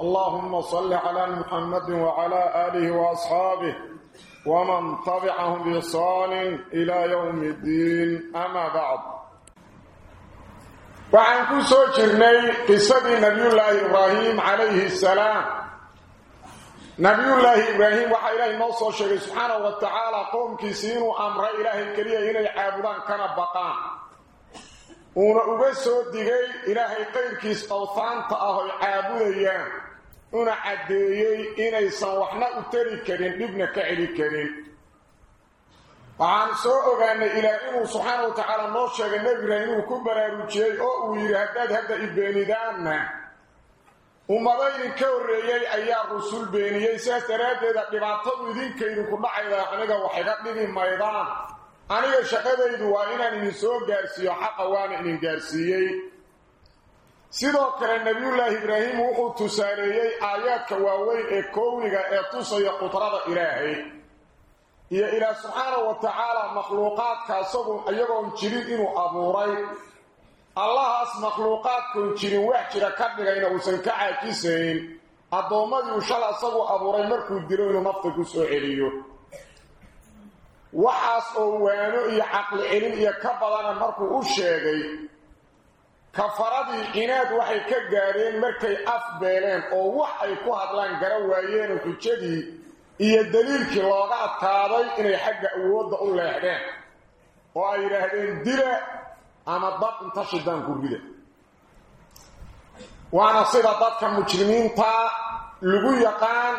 اللهم صل على محمد وعلى آله وأصحابه ومن تبعهم بإحسان إلى يوم الدين أما بعد وعن كسو جرني قصة نبي الله إبراهيم عليه السلام نبي الله إبراهيم وحا إلهي نوصى شيء سبحانه وتعالى قوم كيسين أمر إلهي كريه إلهي عابدان كان بقان uuna uga soo digay ilaahay qayrkiis awtaanta ah oy caabudayaan una caddeeyey inaysan waxna u tari karin dhibna ka celi karin. Waxaan soo ogaanay ilaah inuu subxaana wa tacaala noo sheegay nebi ibraahim inuu ku baraarujiyey oo uu yidhi haddaad hadda i beenidaanna ummado idinka horreeyey ayaa rusul beeniyey. Sidaas daraaddeeda dhibaatadu idinka idinku dhacayda aniga wax iga dhibi maydaan. Aniga shaqadaydu waa inaan idin soo gaarsiiyo xaqa waana idin gaarsiiyey sidoo kale nebiyullaahi ibraahim wuxuu tusaaleeyey aayaadka waaweyn ee kowniga ee tusaya qudrada ilaahay iyo ilaah subxaanahu wa tacaala makhluuqaadka isagu iyagoon jirin inuu abuuray. Allahaas makhluuqaadkoon jirin wax jira ka dhigayna uusan ka caajisayn. Addoommadii uu shala isagu abuuray markuu dilo inuu nafta ku soo celiyo. Waxaas oo waano iyo caqli celin iyo ka badana markuu u sheegay kafaradii cinaad waxay ka gaadheen markay afbeeleen oo wax ay ku hadlaan gara waayeen xujadii iyo daliilkii looga adkaaday inay xagga awoodda u leexdeen oo ay yidhaahdeen dila ama dad inta shidaan gurgida waana sida dadka mujrimiinta lagu yaqaan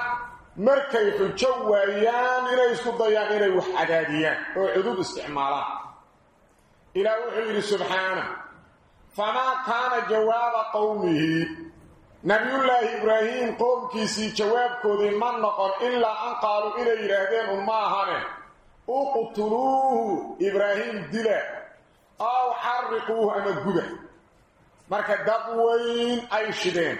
markay xujo waayaan inay isku dayaan inay wax cadaadiyaan oo cudud isticmaalaan. Ilaah wuxuu yidhi subxaana jawaaba qowmihi nabiyullaahi ibraahim qoomkiisii jawaabkoodii ma noqon ilaa an qaaluu inay yidhaahdeen un ma ahane uqtuluuhu ibraahim dila aw xariquuhu ama guda marka dad weyn ay shideen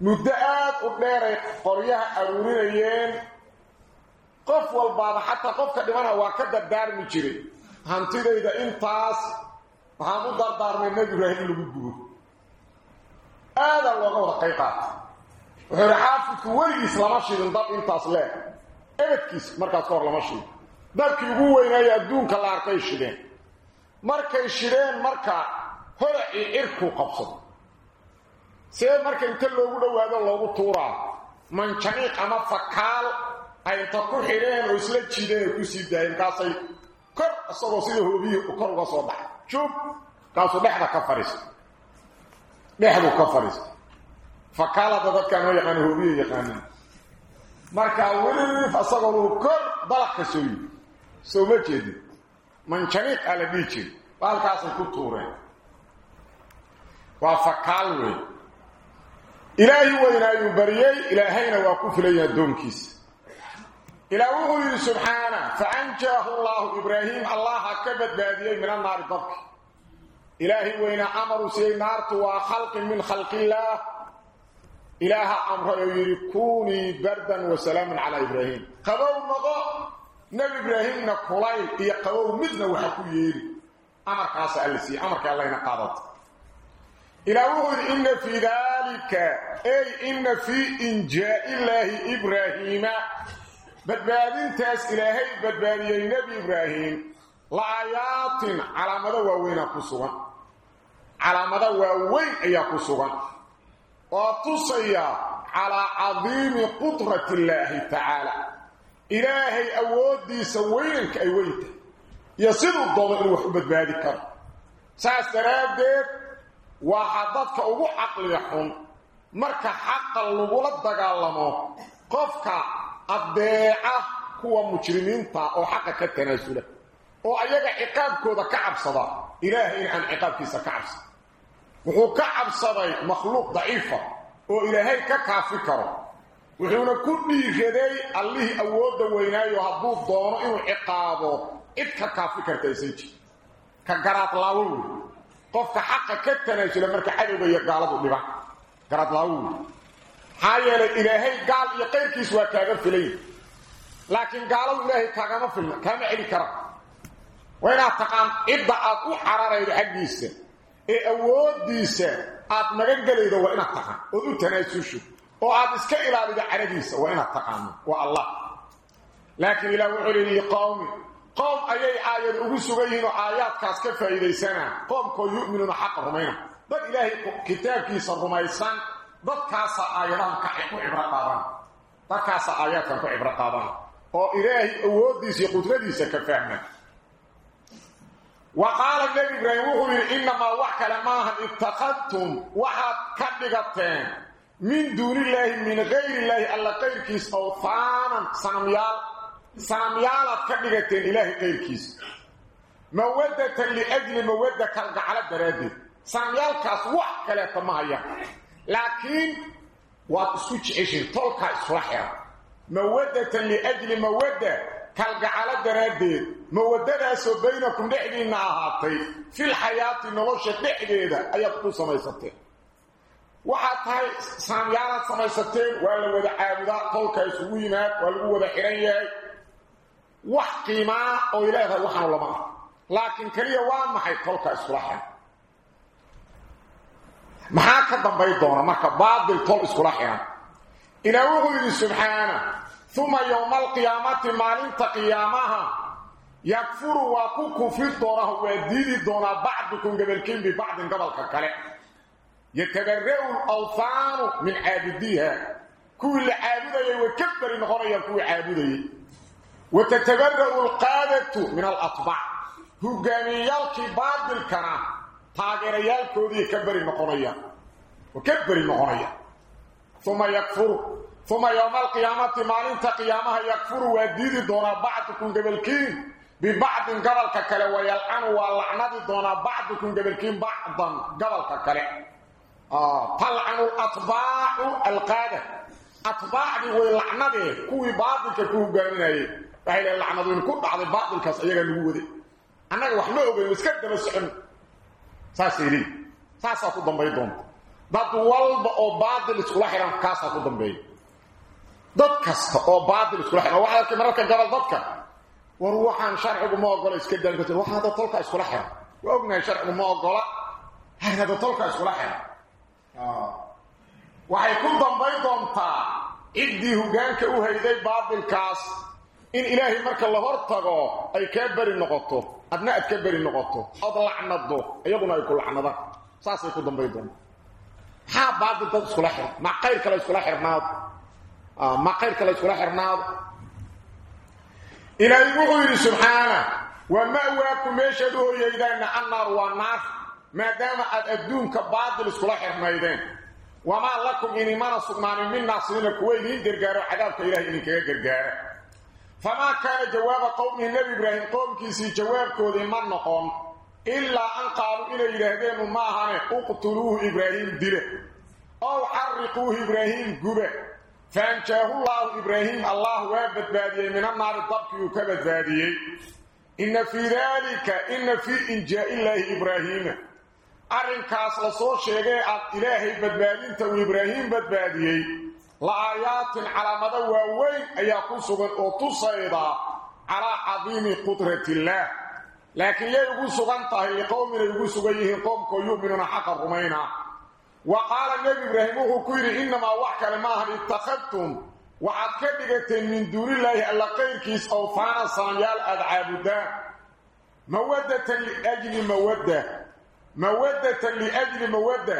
muddo aad u dheeray qoryaha aruurinayeen qof walbaaba xataa qofka dhimana waa ka dardaarmi jiray hantidayda intaas waxaan u dardaarmay nebi ibraahim in lagu gubo aadaa looga wada qayb qaata wuxuu ihi xaafidku weligiis lama shidin dab intaas leeg ebadkiis markaas ka hor lama shidin dabkii ugu weynaaya adduunka la arkay shideen markay shideen marka horacii cirkuu qabsado see marka inta loogu dhowaado loogu tuuraa manjaniiq ama fakaal ay inta ku xidheen oo isla jiideen ay ku sii daayeen kaasay kor isagoo sida hoobiyii kor uga soo baxay juub kaasuu dhexda ka fadhiista dhexduu ka fadhiista fakaalada dadkaan noo yaqaana hoobiye yaqaanaan markaa weliif isagoo luu kor dalaq ka soo yii soo ma jeedin manjaniiq aa la dhihi jiri baalkaasay ku tuureen waa fakaal wey ilaahi weynaayuu bariyey ilaahayna waa ku filaya addoonkiisa ilaah wuxuu yidhi subxaana faanjaahu allaahu ibraahim allaha ka badbaadiyey min annaari dabki ilaahi weynaa amaruu siiyey naartu waa khalqin min khalqillaah ilaaha amro oo yidhi kuunii bardan wa salaaman calaa ibraahim qabow noqo nebi ibraahimna kulayl iyo qabow midna waxa ku yeeli amarkaasa alla siiyey amarka allayna qaadata إلى وهر إن في ذلك أي إن في إنجاء الله إبراهيم badbaadintaas ilaahay badbaadiyey nebi ibraahim la laayaatin calaamado waaweynaa ku sugan. Calaamada waaweyn ayaa ku sugan oo tusaya calaa cadiimi qudrati illaahi tacaala. Ilaahay awooddiisa weynanka ay weyn tahay iyo siduu doodo inuu wax u badbaadi karo. Saas daraaddeed waa haddadka ugu caqliga xun. Marka xaqa lagula dagaalamo qofka cabsada ilaahay in aan ciqaabkiisa ka cabsan wuxuu ka cabsaday makhluuq daciifa oo ilaahay ka kaafi karo wuxuuna ku dhiiraday allihii awoodda weynaayo hadduu doono inuu ciqaabo cid ka kaafi karta aysan jir ka garaadlaawo wey qofka xaqa ka tanaasula marka cadowga iyo gaaladu dhiba garaadlaawo wey maxaa yeelay ilaahay gaal iyo qayrkiis waa kaaga filay laakiin gaaladu ilaahay kaagama filna kaama celi kara waa inaad taqaan cidda aad u cararaydo xaggiisa ee awooddiisa aad magan gelaydo waa inaad taqaan ood u tanaasusho oo aad iska ilaalido caradiisa waa inaad taqaano waa allah. Laakiin ilaah wuxuu leeyahay qawmi qowm ayay aayad ugu sugan yihiin oo aayaadkaas ka faa'iidaysanaa. Qoomkoo yu'minuuna xaqa rumayna. Dad ilaahay kitaabkiisa rumaysan dadkaasa aayadahan ka ku cibro qaadan. Dadkaasa aayaadkan ku cibro qaadan. Oo ilaahay awooddiisa iyo qudradiisa ka fahma وقال النبي إبراهيم إنما وحك لماها اتخذتم وحد كدغتين من دون الله من غير الله ألا غير كيس أوثانا سنميال سنميال كدغتين إله غير كيس مودة لأجل مودة كالقعلة درادي سنميال كاس laakiin waad isu jeceshiin tolkaa isla xira mawaddatan liajli mawadda kalgacalo daraaddeed mawaddadaasoo baynakum dhexdiinna ahaatay fil xayaati nolosha dhexdeeda ayaad ku samaysateen. Waxaad tahay saamyaanaad samaysateen waa la wada caabudaa tolkaa isugu yimaad waa lagu wada xidhan yahay. Wax qiimaa oo ilaahay waxaan lama ah laakiin kaliya waa maxay tolkaa isla maxaa ka dambay doona marka baadil tol iskula xihan ilaa wuxuu yidhi subxaana ثم يوم القيامة مالنت قيامها يكفر وكوكو في الدورة وديدي دونا بعضكم قبلكم ببعض قبل كالكالي يتبرئ الأوثان من عابديها كل عابدية وكبر نغرية كل عابدية وتتبرئ القادة من taageerayaalkoodii ka beri noqonayaan oo ka beri noqonayaan uma yakfuru. Uma yowma alqiyaamati maalinta qiyaamaha yakfuru waa diidi doonaa bacdukum gebalkiin bibacdin gobolka kale wayalcanu waa lacnadi doonaa bacdukum gebalkiin bacdan gobolka kale. Ah, talcanu atbaacu alqaada. Atbaacdii way lacnadee kuwii baatilka ku hogaaminayay waxay le lacnadu in ku dhacday baatilkaas ayagaa lagu waday. Annaga wax ma ogeyn iska daba socon saasayli saasaa ku dambayn doonta dad walba oo baadil iskula xihan kaasaa ku dambeeya dad kasta oo baadil iskula xihan waxaad arkay mararka gabal dadka war waxaan sharcigu ma ogola iska daal karta waxaa tolka iskula xihan waa ognahay sharcigu ma ogola hada dad tolka iskula xihan waxay ku dambay doontaa. Ciddii hogaanka u hayday baadilkaas إن إلهي مرك الله ارتقى أي كبر النقطه أبناء كبر النقطه أضلع نضو أيقنا يكون لعنضا ساسي كدن بيضون ها بعض الدد سلاحر مع قير كلا سلاحر ناض. آه مع قير كلا سلاحر ناض. إلهي وغير سبحانه ومأواكم يشهدوه يجدان النار والنار ما دام أدون كبعض بعض السلاحر ميدان وما لكم إني ما نصد من الناصرين كويلين قرقاروا عذابك إلهي إني كيقرقاروا famaa kaana jawaaba qowmihi nebi ibraahim qoomkiisii jawaabkoodii ma noqon ilaa an qaalu inay yidhaahdeenu maahane uqtuluuhu ibraahim dile ow xarriquuhu ibraahim gube faanjaahullaahu ibraahim allah waa badbaadiyey min annaari dabkiuu ka badbaadiyey inna fii daalika inna fii injaa-illaahi ibraahiima arrinkaas la soo sheegee aad ilaahay badbaadinta uu ibraahim badbaadiyey laayaatin calaamado waaweyn ayaa ku sugan oo tusayda calaa cadiimi qudrati illaah laakiin yay ugu sugan tahay liqowmin ay ugu sugan yihiin qoomkoo yu'minuuna xaqa rumayna. Wa qaala nebi ibraahim wuxuu ku yidhi innamaa wax kale maahan ittakhadtum. Waxaad ka dhigateen min duunillaahi alla qayrkiis awfaana sanamyaal aada caabudaan. Mawaddatan liajli mawadda. Mawaddatan liajli mawadda.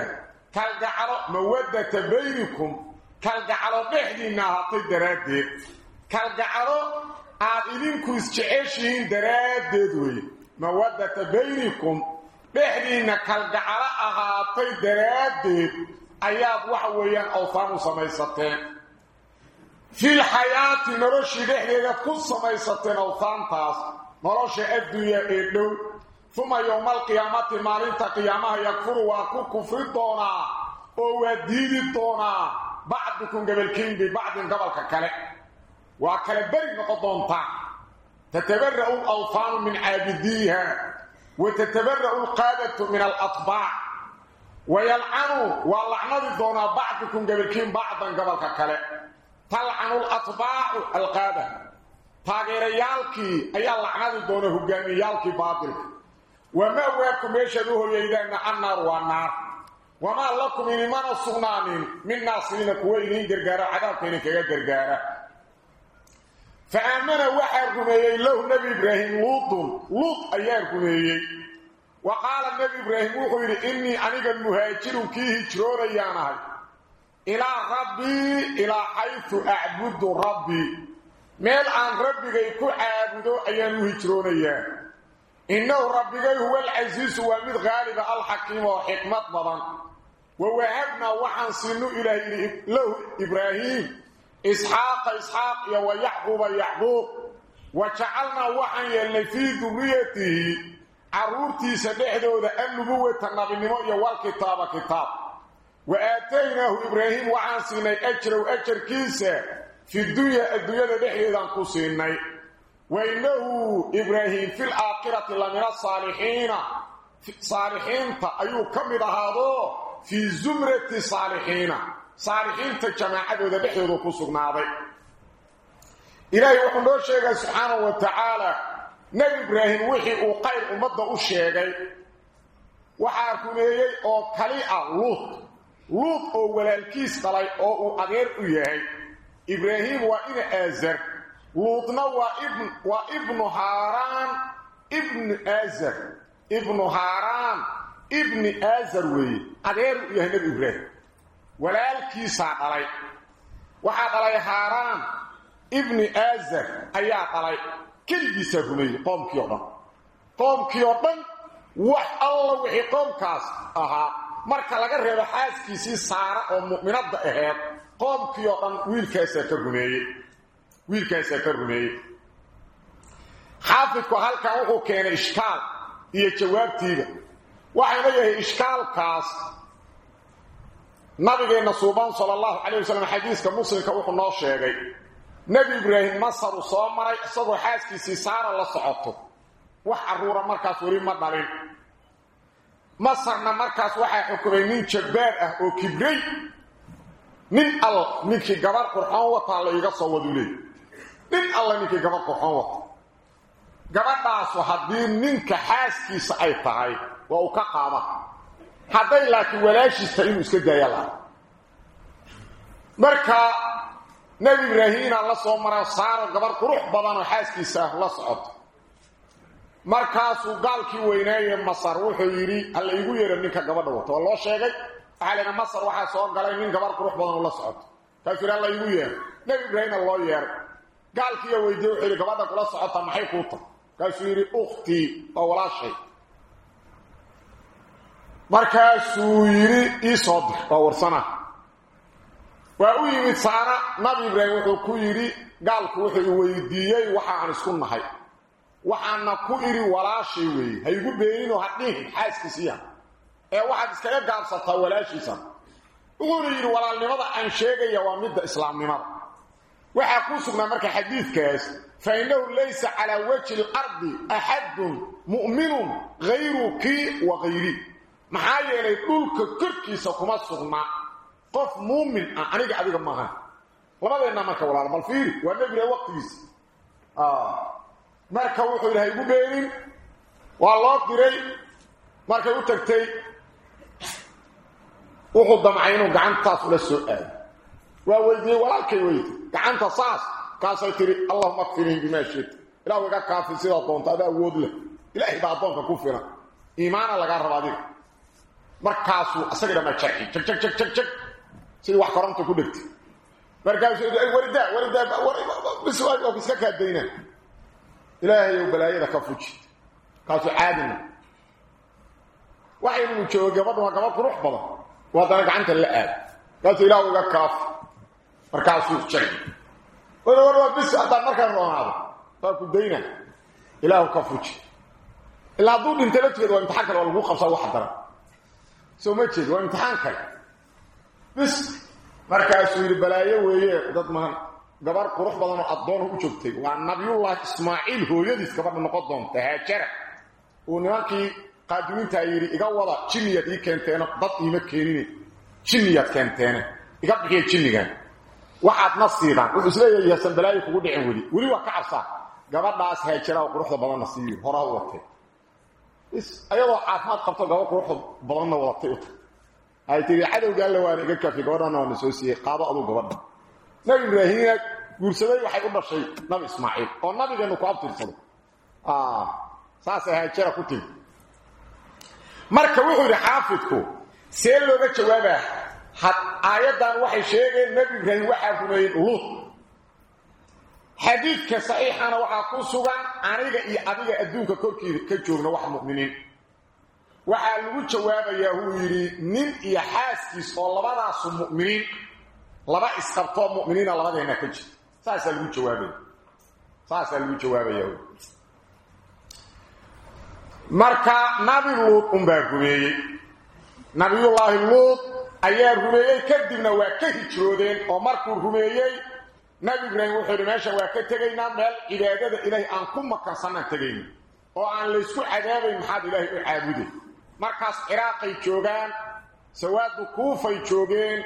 Kalgacalo mawaddata baynikum kalgacalo dhexdiinna ahaatay daraaddeed. Kalgacalo aad idinku isjeceshihiin daraaddeed weeye mawaddata baynikum. Dhexdiinna kalgacalo ahaatay daraaddeed ayaad waxa weeyaan awtaan u samaysateen. Fil xayaati noloshii dhexdeedaad ku samaysateen awtaantaas nolosha adduunya ee dhow. Uma yowma alqiyaamati maalinta qiyaamaha yakfuru waa ku kufri doonaa oo waa diidi doonaa bacdukum gobolkiin bibacdin gobolka kale. Waa kala beri noqon doontaa tatabara'u alawfaanu min caabidiiha wa tatabara'u alqaadatu min alatbaac. Wayalcanu waa lacnadi doonaa bacdukum gobolkiin bacdan gobolka kale. Talcanu alatbaacu alqaada. Taageerayaalkii ayaa lacnadi doona hogaamiyeyaalkii baadilka wamaa waaku meeshaad u hoyaydaan annaaru waa naar. وما لكم من من الصنانين من ناصرين كوينين قرقارة عذابكين كيغا قرقارة فآمن وحر رميي له نبي إبراهيم لوط لوط أيار رميي وقال النبي إبراهيم وخير إني أنيق المهاجر كيه هجرون أيانهي إلى ربي إلى حيث أعبد ربي. ميل عن ربي innahu rabbigay huwa alcasiisu waa mid qaaliba alxakiima oo xikmad badan. Wa wahabnaa waxaan siinu ilaahay lahu ibraahiim isxaaqa isxaaq iyo wa yaxquuba yaxquub wa jacalnaa waxaan yeelnay fii durriyatihi carruurtiisa dhexdooda annubuwata nabinimo iyo walkitaaba kitaab. Wa aataynaahu ibraahiim waxaan siinay ajrow ajarkiisa fi dunyaa adduunyada dhexdeedaan ku siinay. وإنه إبراهيم في الآخرة لمن الصالحين صالحين أيو كمد هذا في زمرة صالحين صالحين تجماعة ذا بحيرو كسرنا ذي إلهي وحنو الشيخ سبحانه وتعالى نبي إبراهيم وحي وقير أمده الشيخ وحاكميه أو كليئة لوط لوط أو ولالكيس قلي أو أغير إياه إبراهيم وإن آزر لوطنا وابن وابن هاران ابن ازر ابن هاران ابن ازر وي ادير يهنا إبراهيم ولالكي ساقلي وحا قلي هاران ابن ازر ايا قلي كل بيسرمي قوم كيودن قوم كيودن wax alla wixii qoomkaas ahaa marka laga reebo xaaskiisii saara oo mu'minada ahayd qoomkii oo dhan wiilkaasa ka rumeeyey wiilkaasaa ka rumeeyey. Xaafidku halkan wuxuu keenay ishkaal iyo jawaabtiiba. Waxayna yahay ishkaalkaas nabigeenna suuban sala allahu calayh wasalam xadiiska muslimka wuxuu noo sheegay. Nebi ibraahim masaru soo maray isagoo xaaskiisii saara la socoto. Wax carruura markaas weli ma dhalin. Masarna markaas waxaa xukumay nin jabbaar ah oo kibray. Nin all ninkii gabar qurxoon wataa la iga soo wadu leey nin alla ninkii gabar qurxoon wata gabadhaasu haddii ninka xaaskiisa ay tahay waa uu ka qaada hadday laakiin walaashiis tahay inuu iska daaya laha marka nebi ibraahiina la soo mara saaro gabar qurux badan oo xaaskiisa ah la socoto markaasuu gaalkii weynaaye masar wuxuu yidhi hala igu yeero ninka gabadha wata waa loo sheegay waxaa laydha masar waxaa soo galay nin gabar qurux badan oo la socoto kaasuu yidhi alla igu yeero nebi ibraahimna loo yeeray gaalkiiyo weydiye wuxuu yidhi gabadha kula socota maxay kuu tahay kaasuu yidhi ukhtii waa walaashay. Markaasuu yidhi ii soo dir waa warsana. Waa u yimid saara nabi ibraahim wuxuu ku yidhi gaalku wuxuu i weydiiyey waxa aan isku nahay. Waxaana ku idhi walaashay weeye ha igu beeninoo ha dhihin xaaskiisiiya ee waxaad iskaga gaabsataa walaashiisa wuxuuna yidhi walaalnimada aan sheegaya waa midda islaamnimada waxaa ku sugnaa marka xadiidkaas fa innahu laysa calaa wajhi alardi axadun mu'minun hayruki wa hayri maxaa yeelay dhulka korkiisa kuma sugna. Qof muumin ah aniga adiga maaha labadeenna marka walaal bal fiiri waa nebiga waqtigiisa marka wuxuu ha igu beenin waa loo diray. Markay u tagtay wuxuu damcay inuu gacantaas ula soo waa weydiiyey walaalkay weydi gacanta saas kaasay tiri allahuma kfinihim bimaa shita ilah iga kaafi sidaa doonta ada awood leh ilaahay baa addoonka ku filan iimaana lagaa raba adiga markaasuu isaga dhama jarxi jag jag jag jag jag sidii wax koronta ku dhegtay markaasuu waridaa waridaa bis waa iska kaadayna ilaahayow balaayada ka fuji kaasuu caadina waxaynu joogo gabadha waa gabadh qurux badan waa dana gacanta markaasuu jari war war waa bis haddaan markaan roonaado waa ku dayna. Ilaahu ka fuji. Ilaa hadduu dhinta lafteeda waa imtixaan lagu qabsaa wax daran. Soo ma jeed waa imtixaan kale. Bis markaasuu yidhi balaayo weeye dad mahan gabar qurux badan oo addoon u joogtay. Waa nabiyullaahi ismaaciil hooyadiis gabadha noqon doonta haajara. Uu nimankii qaadimiintaa yidhi iga wada jinniyaad ii keenteeno dad iima keenine. Jinniyaad keenteene iga bixiya jinnigan waxaadna siidaan wuxuu is leeyahay yasan balaayo kugu dhicin weli. Weli waa ka cabsaa. Gabadhaas haajara oo quruxda badanna siiyo horaa u watay. Ayadoo caafimaad qabto gabadh quruxda badanna wadatay u ay tiri cadowga alla waana iga kafi gabadhana waana soo siiyey. Qaado aduu gabadha. Nabi ibraahimna guursaday waxay u dhashay nabi ismaaciil oo nabigeenu ku abtirsado. Saasay haajara ku timi marka wuxuu yidhi xaafidku see looga jawaabaa had aayaddan waxay sheegeen nabi ibraahim waxaa rumeeyey luud xadiidka saxiixana waxaa ku sugan aniga iyo adiga adduunka korkiida ka joogna wax mu'miniin. Waxaa lagu jawaabayaa wuu yidhi nin iyo xaaskiis oo labadaasu mu'miniin laba isqabtoo mu'miniina labadeenna ka jirta saasaa lagu jawaabaya saasaa lagu jawaabaya marka nabi luud unbaa rumeeyey. Nabiyullaahi luud ayaa rumeeyey kadibna waa ka hijroodeen oo markuu rumeeyey nabi ibraahim wuxuu yidhi meesha waa ka tegaynaa meel cibaadada ilaahay aan ku makansanaan tegayna oo aan laysku cadaabayn maxaad ilaahay u caabuday markaas ciraaqay joogaan sawaadu kuufay joogeen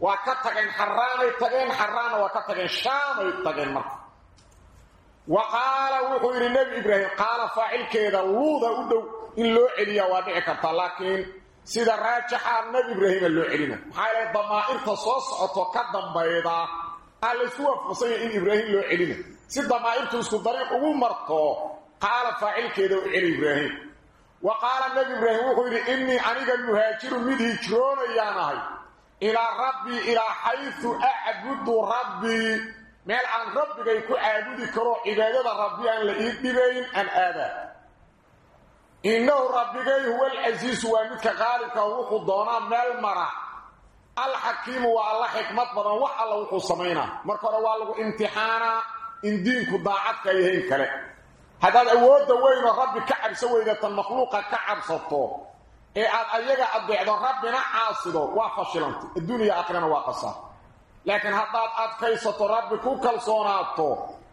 waa ka tageen xaraanay tageen xaraanna waa ka tageen shaamay tageen marka. Wa qaala wuxuu yidhi nebi ibraahim qaala faacilkeeda luuda u dhow in loo celiyaa waa dhici kartaa laakiin sida raajaxa nebi ibraahima loo celina. Maxaa yeele damaa'irta soo socoto ka dambayda aa laysku waafaqsanya in ibraahim loo celina. Si damaa'irtu isku dariiq ugu marto qaala faacilkeeda u celi ibraahim. Wa qaala nebi ibraahim wuxuu yidhi innii aniga muhaajiru mid hijroonayaan ahay. Ilaa rabbii ilaa xaysu acbudu rabbii meel aan rabbigay ku caabudi karo cibaadada rabbi aan la ii dhibayn aan aadaa innahu rabbigay huwa alcasiisu waa midka qaalibka wuxuu doonaa meel mara. Alxakiimu waa alla xikmad badan wax alla wuxuu samaynaa marka hore waa lagu imtixaanaa in diinku daacadka yahayn kale. Haddaad awoodda weynoo rabbi ka cabso weydatan makhluuqa ka cabsato ee aad ayaga adeecdo rabbina caasido waa fashilantay adduuniya aakhirana waa qasaa laakiin haddaad adkaysato rabbi ku kalsoonaato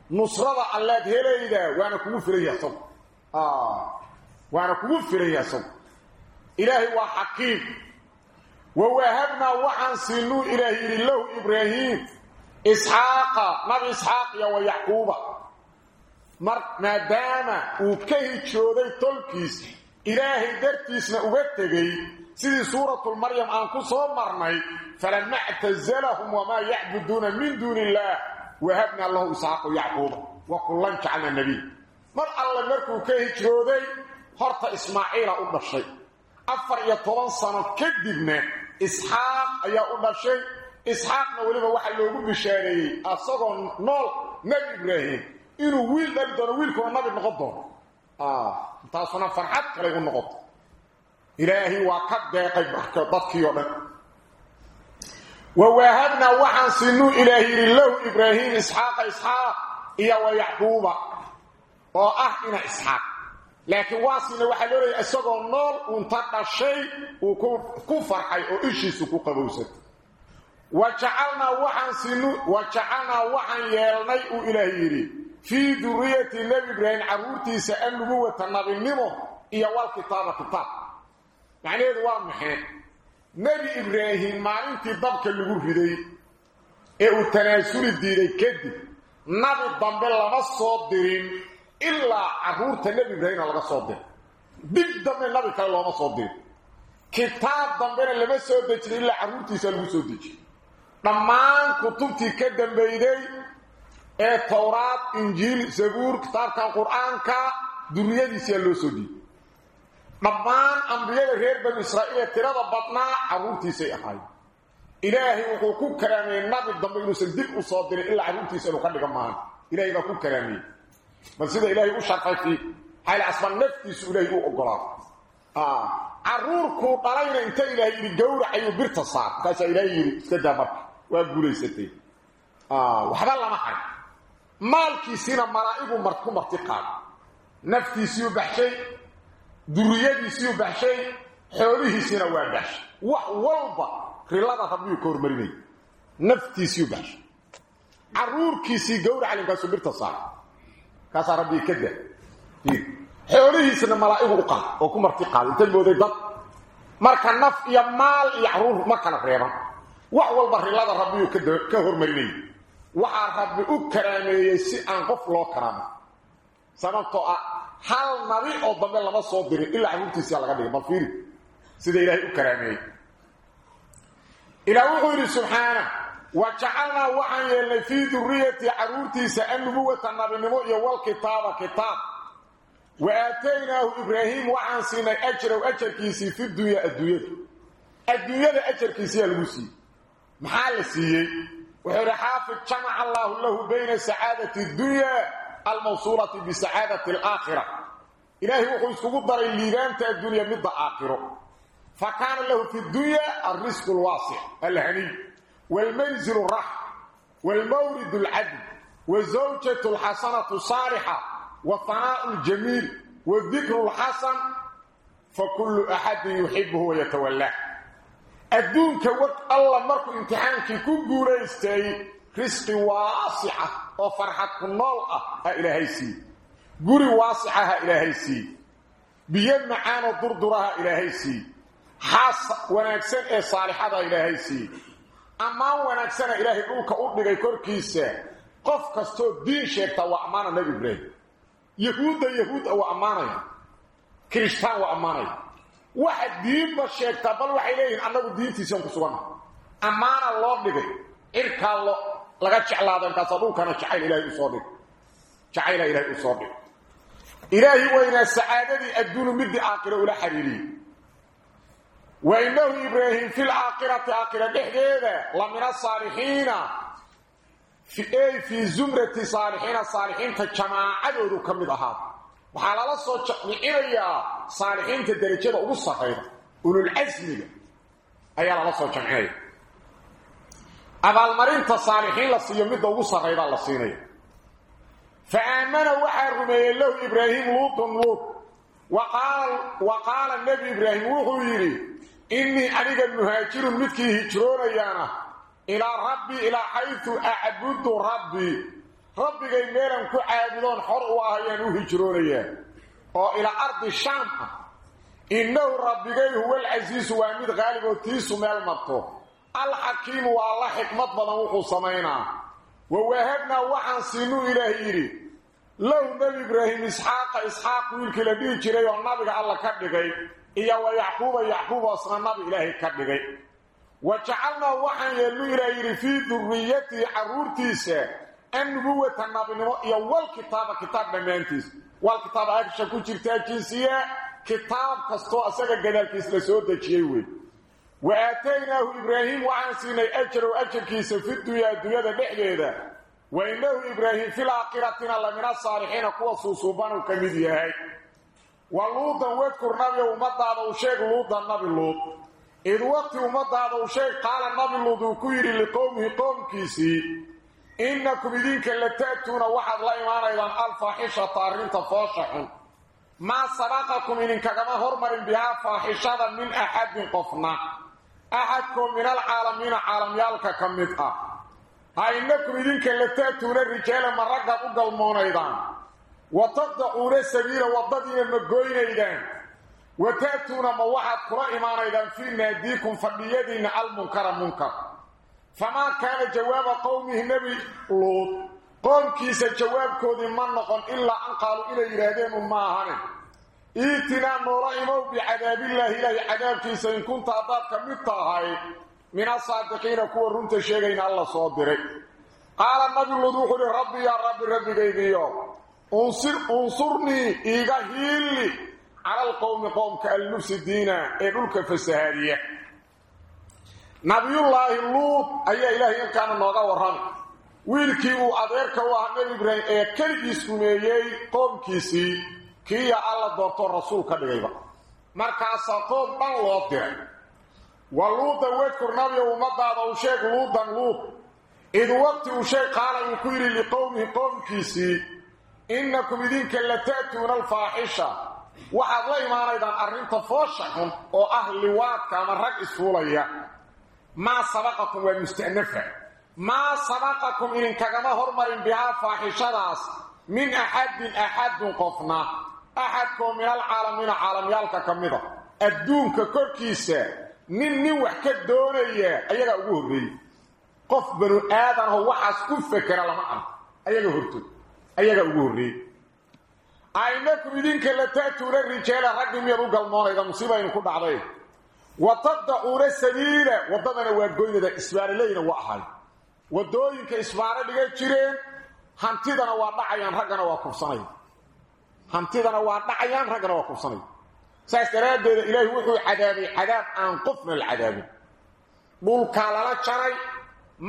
nusrada allaad helaydaa waana kugu filaya isagu waana kugu filaya isagu ilaahay waa xakiim. Wawahabnaa waxaan siinuu ilaah yidhi lahu ibraahiim isxaaqa nabi isxaaqiya wa yacquuba mar maadaama uu ka hijrooday tolkiis ilaahay dartiisna uga tegey sidii suuratulmaryam aan ku soo marnay falama اctazalahum wamaa yacbuduuna min duuni illaah wahabnaa lahu isxaaqa yacquuba wa kullan jacalna nebiy mar alle markuu ka hijrooday horta ismaaciila u dhashay. Afar iyo toban sano kadibna isxaaq ayaa u dhashay. Isxaaqna weliba waxaa loogu bishaareeyey asagoo nool nebi ibraahim inuu wiil dhali doono wiilkuna nabi noqon doono. Taasuna farxad kalay u noqoto ilaahi waa ka deeqay dadkii oo dhan. Wawahabnaa waxaan siinuu ilaah yidhi lahu ibraahim isxaaqa isxaaq iyo wa yacquuba laakiin waa siina waxaa loo leeyahy isagoo nool unta dhashay uu ku farxay oo ishiisu ku qabowsatay. Wa jacalnaa waxaan siinu wa jacalnaa waxaan yeelnay uu ilaah yidhi fii duriyati nebi ibraahim carruurtiisa annubuwata nabinimo iyo walkitaaba kitaab. Macnaheedu waa maxay? Nebi ibraahim maalintii dabka lagu riday ee uu tanaasuli diiday kadib nabi dambe lama soo dirin ilaa carruurta nebi ibraahimna laga soo diray. Dib dambe nabi kale looma soo dirin. Kitaab dambena lama soo dejin ilaa carruurtiisa lagu soo dejiyey dhammaan kutubtii ka dambayday ee towraad injiil zabuur kitaabkan qur'aanka duriyadiisiyaa loo soo diiday dhammaan ambiyada reer banu israa'iil ee tirada badnaa carruurtiisay ahaayeen ilaahay wuxuu ku karaameeyey nabi dambe inuusan dib u soo dirin ilaa carruurtiisa inuu ka dhiga maahan ilahay baa ku karaameeyey ilaahay u sharfay fii xayl asban naftiisu ilaahay u ogolaaday. Carruurkuu dhalayna inta ilaahay yidhi gowrac ayuu birta saar. Markaasaa ilaahay yidhi iska daa marka waa guulaysatay. Waxba lama hay maalkiisiina malaa'igu ku marti qaado naftiisiiu baxshay duriyadiisiiu baxshay xoolihiisiina waa baxshay. Wax walba rilada rabbiyuu ka hormarinay. Naftiisii baxshay. Caruurkiisii gowraca linkaasu birta saara kaasaa rabbii ka daa xoolihiisna malaa'igu u qaad oo ku marti qaad inta mooday dad. Marka naf iyo maal iyo carruur ma kala reeban. Wax walba rilada rabbiyuu ka hormarinayay waxaa rabbi u karaameeyey si aan qof loo karaamo. Sababtoo ah hal nabi oo dambe lama soo dirin ilaa caruurtiisia laga dhigay. Bal fiiri sida ilaahay u karaameeyey. Ilaa wuxuu yidhi subxaana وجعلنا وحن يلي في ذرية عرورتيس النبوة النبي والكتاب كتاب وآتيناه إبراهيم وحن سينا أجر وأجر كيسي في الدنيا الدنيا الدنيا أجر كيسي المسي محال سيئي وحر حافظ جمع الله له بين سعادة الدنيا الموصولة بسعادة الآخرة إلهي وحو يسكو الليبان الدنيا مدى آخرة فكان له في الدنيا الرزق الواسع الهني والمنزل الرحم والمورد العدل وزوجة الحسنة الصالحة والثناء الجميل والذكر الحسن فكل أحد يحبه ويتولاه الدون كوك الله مركو امتحانك كو قوليستي رزق واسعة وفرحة النولة إلهي سي قولي واسعة إلهي سي بيد معانا دردرها إلهي سي حاس ونكسن إيه صالحة ammaan wanaagsana ilaahay dhulka u dhigay korkiisa. Qof kastoo diin sheegta waa ammaana nabi ibraahim. Yahuudda yahuuda waa ammaanaya. Kirishtaan waa ammaanaya. Waxa diinba sheegtaa bal waxay leeyihiin annagu diintiisaan ku suganna ammaana loo dhigay. Cirkaa lo laga jeclaada inkaasoo dhulkana jacayl ilahay u soo dhig. Jacayla ilaahay soo dhig. Ilaahi waynaa sacaadadii adduunu midii aakiro ula xariiriyay وإنه إبراهيم في الآخرة آخرة دحديدة لمن الصالحين في أي في زمرة صالحين الصالحين كجماعة ذو كم ذهاب وحال الله صوت إليا صالحين تدرجة أبو الصحيح أولو العزم أي الله صوت جمعي أبا المرين تصالحين لصيامد أبو الصحيح الله صيني فآمن وحرم له إبراهيم لوط لوط وقال وقال النبي إبراهيم innii aniga muhaajirun midkii hijroonayaana ilaa rabbii ilaa xaytu acbudu rabbii rabbigay meelan ku caabudoon xor u ahayaan u hijroonayaa oo ilaa ardi shaam ah. Innahu rabbigay huwal casiisu waa mid qaalib oo tiisu meel marto. Alxakiimu waa la xikmad badan wuxuu samaynaa. Wa wahabnaa waxaan siinuu ilaahay yidhi lahu nebi ibraahim isxaaqa isxaaq wiilkii la dhihi jiray oo nabiga alla ka dhigay iyo wa yacquuba yacquub isna nabi ilaahay ka dhigay. Wa jacalnaa waxaan yeelnu ilaa yidhi fii duriyatihi carruurtiisa annubuwata nabinimo iyo wal kitaaba kitaab dhammaantiis. Wal kitaaba agsha ku jirtaa jinsiya kitaab kastoo isaga gadaalkiis la soo dejiyey wey wa aataynaahu ibraahim waxaan siinay ajarow ajarkiisa fidunyaa dunyada dhexdeeda. Wa innahu ibraahim fil aakiratina lamina saalixiina kuwa suusuubanuu ka mid yahay waluudan wadkur nabiga ummadaada u sheeg luudan nabi luud id waqti ummadaada u sheeg qaala nabi luud uu ku yidhi liqowmihi qowmkiisii innakum idinka la ta'tuuna waxaad la imaanaydaan alfaaxishata arrinta foosha xun maa sabaqakum idinkagama hormarin bihaa faaxishada min axadin qofna. Axadkoo min alcaalamiina caalamyaalka ka mid ah. Ha innakum idinka la ta'tuuna rijaala ma raggaad u galmoonaydaan wataqdacuuna sabiila waddadiina ma goynaydaan. Wa ta'tuuna ma waxaad kula imaanaydaan fii naadiikum fadhiyadiinna almunkara munkar. Famaa kaana jawaaba qowmihi nebi luud qoomkiisa jawaabkoodii ma noqon ilaa an qaalu inay yidhaahdeenu ma ahane iitinaa noola imow bicadaabillaahi ilaahi cadaabkiisa in kunta haddaad ka mid tahay min asaadiqiina kuwa runta sheegayna alla soo diray. Qaala nabi luud wuxuu uhi rabbi yaa rabbi rabbigaygiiyo unsir unsurnii iiga hiilli cala alqowmi qowmka almufsidiina ee dhulka fasahaadiya nabiyullaahi luud ayaa ilaahay inkaana nooga warrami wiilkii uu adeerka u ahaa nebi ibraahim ee keligiis rumeeyey qoomkiisii kiiya alla doortoo rasuul ka dhigayba. Markaasaa qoom dhan loo diray wa luudan wedkur nabyo ummadaada u sheeg luudan luud id waqti u sheeg qaala uu ku yidhi liqowmihi qoomkiisii innakum idinka lata'tuuna alfaaxisha waxaad la imaanaydaan arrinta foosha xun oo ah liwaadka ama rag isfuulaya. Maa sabaqakum waa musta'nafa maa sabaqakum idinkagama hormarin bihaa faaxishadaas min axadin axadun qofna. Axadkoo min alcaalamiina caalamyaalka ka mida. Adduunka korkiisa nin nin wax ka doonaya ayagaa ugu horreeyey. Qof banu aadanho waxaas ku fekera lama arko. Ayaga hortood ayagaa ugu horreeyey. Aynakum idinka la ta'tuuna rijaala raggi miyaad u galmoonayda musiibaynu ku dhacday. Wa taddacuuna sabiila waddadana waa goynada isbaaraleyna waa ahay. Waddooyinka isbaaro dhiga jireen hantidana waa dhacayaan raggana waa kufsanaya hantidana waa dhacayaan raggana waa kufsanaya saas daraaddeeda ilaahi wuxuu cadaabay cadaab aan qofna la cadaabin. Dhulkaa lala jaray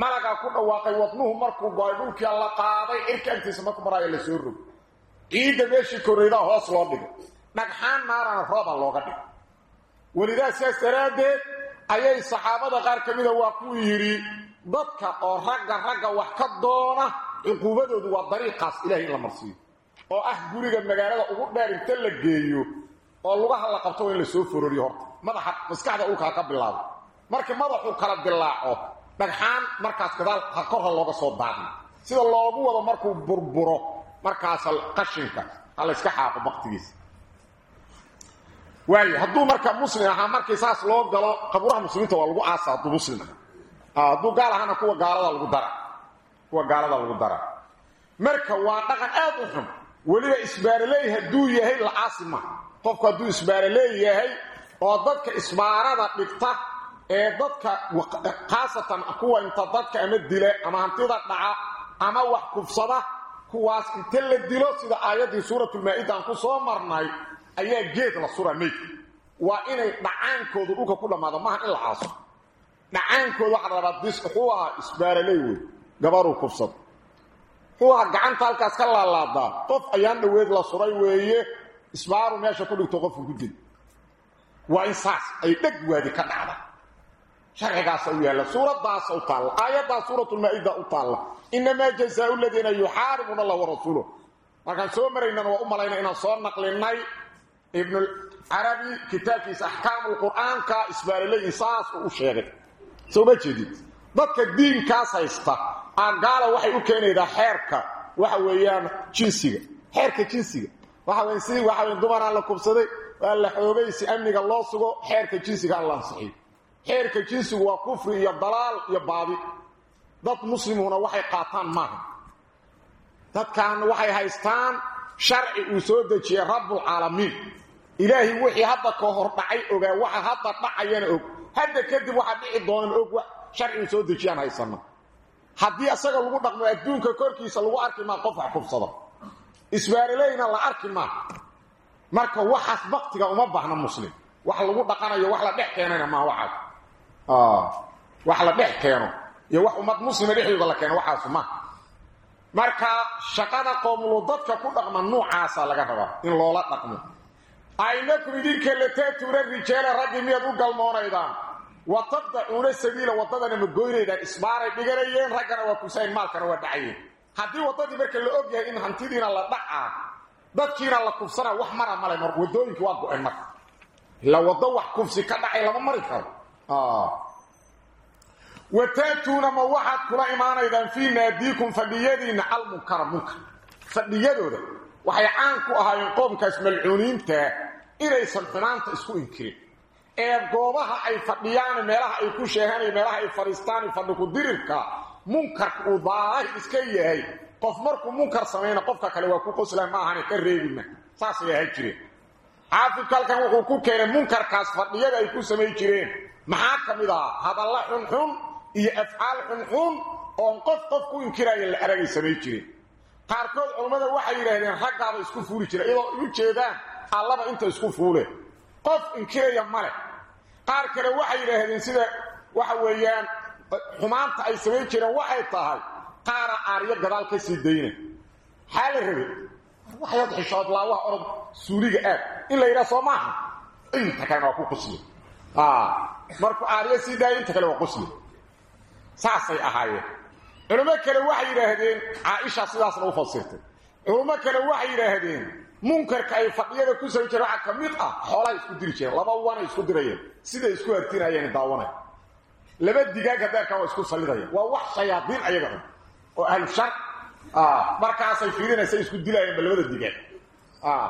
malagaa ku dhawaaqay wadnuhu markuu go'ay la qaaday cirka agtiisa marku maraayo la soo rog ciidda meeshii korreydaa hoos loo dhigay. Dhagxaan naarana roobaa looga dhigay. Welidaa sidaas daraaddeed ayay saxaabada qaar ka mida waa kuu yidhi dadka oo ragga ragga wax ka doona cuquubadoodu waa dariiqaas ilahay in la marsiiyo. Oo ah guriga magaalada ugu dheer inta la geeyo oo lugaha la qabto in la soo fororiyo horta. Madaxa maskaxda ulkaa ka bilaabo marka madaxuu kala dilaaco dhagxaan markaas gadaal ha korha looga soo daadiyo sida loogu wado markuu burburo markaas qashinka ha layska xaaqo baktigiisa waayo hadduu marka muslim ahaa markii saas loo galo qabuuraha muslimiinta waa lagu aasa hadduu muslim aha hadduu gaal ahaana kuwa gaalada lagu dara. Kuwa gaalada lagu dara. Marka waa dhaqan aad u xun. Weliba isbaaraleey hadduu yahay la aasi maha qofku hadduu yahay oo dadka isbaarada dhigta ee dadka khaasatan kuwa inta dadka ama dila ama hantida dhaca ama wax kufsada kuwaas inta la dilo sida aayaddii suuratulmaa-ida aan ku soo marnay ayaa geed la sura meydka waa inay dhacaankoodu dhulka ku dhammaado maaha in la aaso dhacaankooda waxaa la rabaa dis wuxuu ahaa wey gabaruu kufsado wuxuu ahaa gacanta ka laalaadaa qof ayaan dhaweed la suray weeye isbaaru meesha ku dhigto qofku ku dil waa in saas ay dheg waadi ka dhacda sharcigaasa u yaalla suuraddaasa u taalla aayaddaa suuratulmaa-ida u taalla inamaa jazaau aladiina yuxaaribuuna allah warasuuluh markaan soo maraynana waa u malayna inaan soo naqlinay ibnucarabi kitaabkiisa axkaamulqur'aanka isbaaraleyi saas uu u sheegay. Soo ma jeedid dadka diinkaas haysta agaala waxay u keenaydaa xeerka waxa weeyaan jinsiga xeerka jinsiga. Waxa weyn sidii waxa weyn dumaraan la kubsaday waa la xoogay si amniga loo sugo xeerka jinsiga alla ansixiyo xeerka jinsigu waa kufri iyo dalaal iyo baadi. Dad muslimuna waxay qaataan maaha. Dadkan waxay haystaan sharci uu soo dejiyey rabbulcaalamiin ilaahay wixii hadda ka hor dhacay ogaa waxa hadda dhacayana og. Hadda kadib waxaa dhici doonan og sharci uu soo dejiyaan haysana. Haddii asaga lagu dhaqmo adduunka korkiisa lagu arki maa qof wax kufsada. La arki maa marka waxaas baktiga uma baahna muslim. Wax lagu dhaqanayo wax la dhex keenayna maa waxaas wax la dhex keeno iyo wax ummad muslima dhexdooda la keeno waxaasu maaha marka shaqada qoomulu dadka ku dhaqma nuucaasa laga rabaa in loola dhaqmo. Aynakum idinka la taatuuna rijaala raggi miyaad u galmoonaydaan? Wa taqdacuuna sabiila waddadana ma goynaydaan? Isbaaray dhiganayeen raggana waa kusayn maalkana waa dhacayeen. Haddii waddadii marka la og yahay in hantidiina la dhacaa dadkiina la kufsanaa wax mara male mar waddooyinki waa go-een marka. Ila waddo wax kufsi ka dhacay lama mari karo wataatuuna ma waxaad kula imaanaydaan fii naadiikum fadhiyadiinna almunkara munkar fadhiyadooda waxay caan ku ahaayeen qoomkaas malcuuniinta inaysan xumaanta isku inkirin ee goobaha ay fadhiyaan meelaha ay ku sheegaan meelaha ay fadhiistaan fadhi ku dirirka munkarka uu daahir iska yahay qof markuu munkar samayna qofka kale waa ku qoslaan ma ahane ka reebina saasay ahay jireen xaafidku halkan wuxuu ku keenay munkarkaas fadhiyada ay ku samayn jireen. Maxaa ka mid ah? Hadalla xunxun iyo afcaal xunxun oon qof qof ku inkiraya la aragay samayn jireen. Qaarkood culammada waxay yidhaahdeen raggaaba isku fuuli jira iyadoo u jeedaan allaba inta isku fuule. Qof inkiraya male qaar kale waxay yidhaahdeen sida waxa weeyaan xumaanta ay samayn jireen waxay tahay qaara aaryo gadaal ka sii dayna la rabe waxyaad xishood laawaha orod suuliga aad. In la yidhaha soo maaha. Inta kalena waa ku qusliya markuu aaryo sii daaya inta kale waa qusliya saasay ahaayeen. Culimo kale waxay yidhaahdeen caaisha sidaasna u fasirtay culimo kale waxay yidhaahdeen munkarka ay fadhiyada ku samayn jireen waxaa ka mid ah xoolaha isku diri jireen. Laba wanay isku dirayeen. Siday isku hartinayeen daawanay. Laba digaag hadeerkaa waa isku sallidaya waa wax shayaadiin ayaga oo ahlu shar ah markaasay fiirinaysa isku dilayaan labada digaag ah.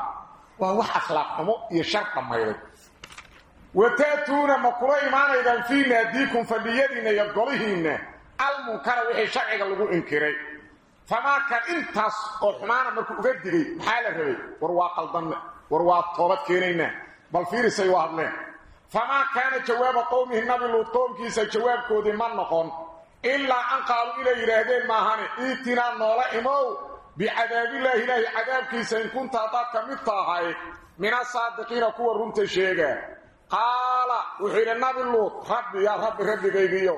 Waa wax akhlaaq xumo iyo shar dhamayday. Wataatuuna ma kula imaanaydaan fii naadiikum fadhiyadiina iyo golihiinna. Almunkara wixii sharciga lagu inkiray. Famaa kan intaas oo xumaana markuu uga digay maxaa la rabay? War waa qaldanne war waa toobad keenaynaa bal fiirisay u hadleen. Famaa kaana jawaaba qowmihi nabi luud jawaabkoodii ma noqon ilaa an qaaluu inay yidhaahdeen maahane iitinaa noola imow bicadaabillaahi ilaahi cadaabkiisa in kunta haddaad ka mid tahay min kuwa runta sheega. Qaala wuxuu yidhi nabi luud rabbi yaa rabbi rabbigaygiyo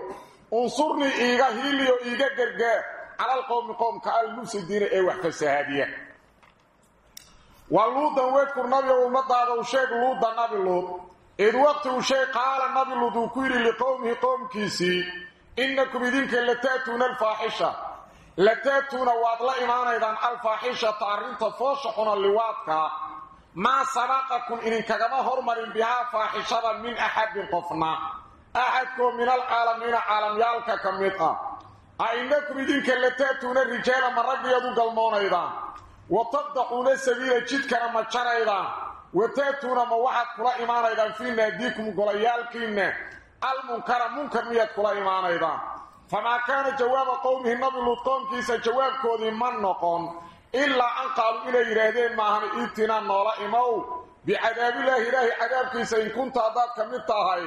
unsurnii iiga hiiliyo iiga gargaar cala alqowmi qowmka almufsidiina ee wax fasahaadiya wa luudan weedkur nabiga ummadaada u sheeg luuda nabi luud id waqti uu sheeg qaala nabi luud uu ku yidhi liqowmihi qowmkiisii innakum idinka lataatuuna alfaaxisha lataatuuna waad la imaanaydaan alfaaxishata arrinta foosha xuna liwaadka maa sabaqakum idinkagama hormarin bihaa faaxishada min axadin qofna axadkoo min alcaalamiina caalamyaalka ka mid ah a innakum idinka lataatuuna rijaala ma raggiyaad u galmoonaydaan wa tabdaquuna sabiila jidkana ma jaraydaan wa taatuuna ma waxaad kula imaanaydaan fii naadiikum golayaalkiinna almunkara munkar miyaad kula imaanaydaan. Famaa kaana jawaaba qowmihi nabi luud qoomkiisa jawaabkoodii ma noqon. Ilaa an qaaluu inay yidhaahdeen maahan iitinaa noola imow. Bicadaabillaahi ilaahi cadaabkiisa in kunta haddaad ka mid tahay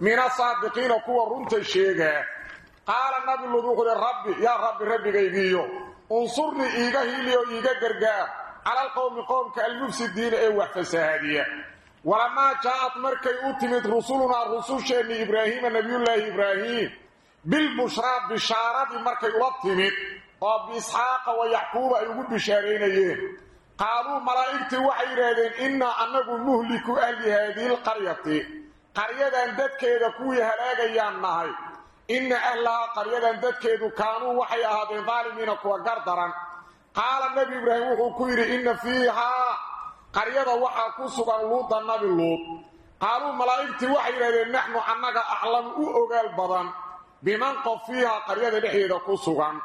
min asaadiqiina kuwa runta sheegaa qaala nabi luud wuxuu uhi rabbi yaa rabbi rabbigaygiiyo unsurnii iiga hiiliyo iiga gargaar. Cala alqowmi qowmka almufsidiina ee wax fasahaadiya walamaa jaa-ad markay u timid rusulunaa rususheennii ibraahiima nebiyullaahi ibraahiim bilbushraa bishaaradii markay ula timid oo biisxaaqa wa yacquuba ay ugu bishaaraynayeen. Qaaluu malaa'igtii waxay yidhaahdeen innaa annagu muhliku ahli haadihi lqaryati qaryadan dadkeeda kuwii halaagayaan nahay. Inna ahlahaa qaryadan dadkeedu kaanuu waxay ahaadeen daalimiina kuwa gardaran. Qaala nebi ibraahim wuxuu ku yidhi inna fiihaa qaryada waxaa ku sugan luuda nabi luud qaaluu malaa'igtii waxay yidhahdeen naxnu annaga aclamu u ogaal badan biman qof fiihaa qaryada dhexdeeda ku sugan.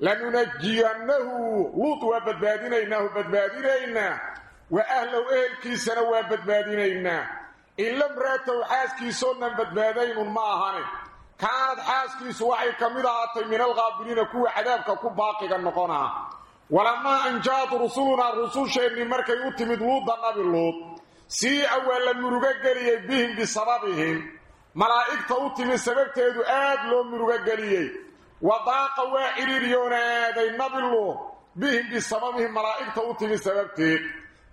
Lanunajiyannahu luud waa badbaadinaynaahu badbaadinaynaa wa ahlow ehelkiisana waa badbaadinaynaa ila mraatow xaaskiisoodnan badbaadaynun ma ahane. Kaanad xaaskiisu waxay ka mid ahaatay min alkhaabiriina kuwa cadaabka ku baaqiga noqonaa walamaa an jaa-ad rusulunaa rususheennii markay u timid luuda nabi luud. Siica waa la murugo geliyey bihim bisababihim. Malaa'igta u timid sababteedu aad loo murugo geliyey. Wadaaqa waa ciriiryoonaaday nabi luud. Bihim bisababihim malaa'igta u timid sababteed.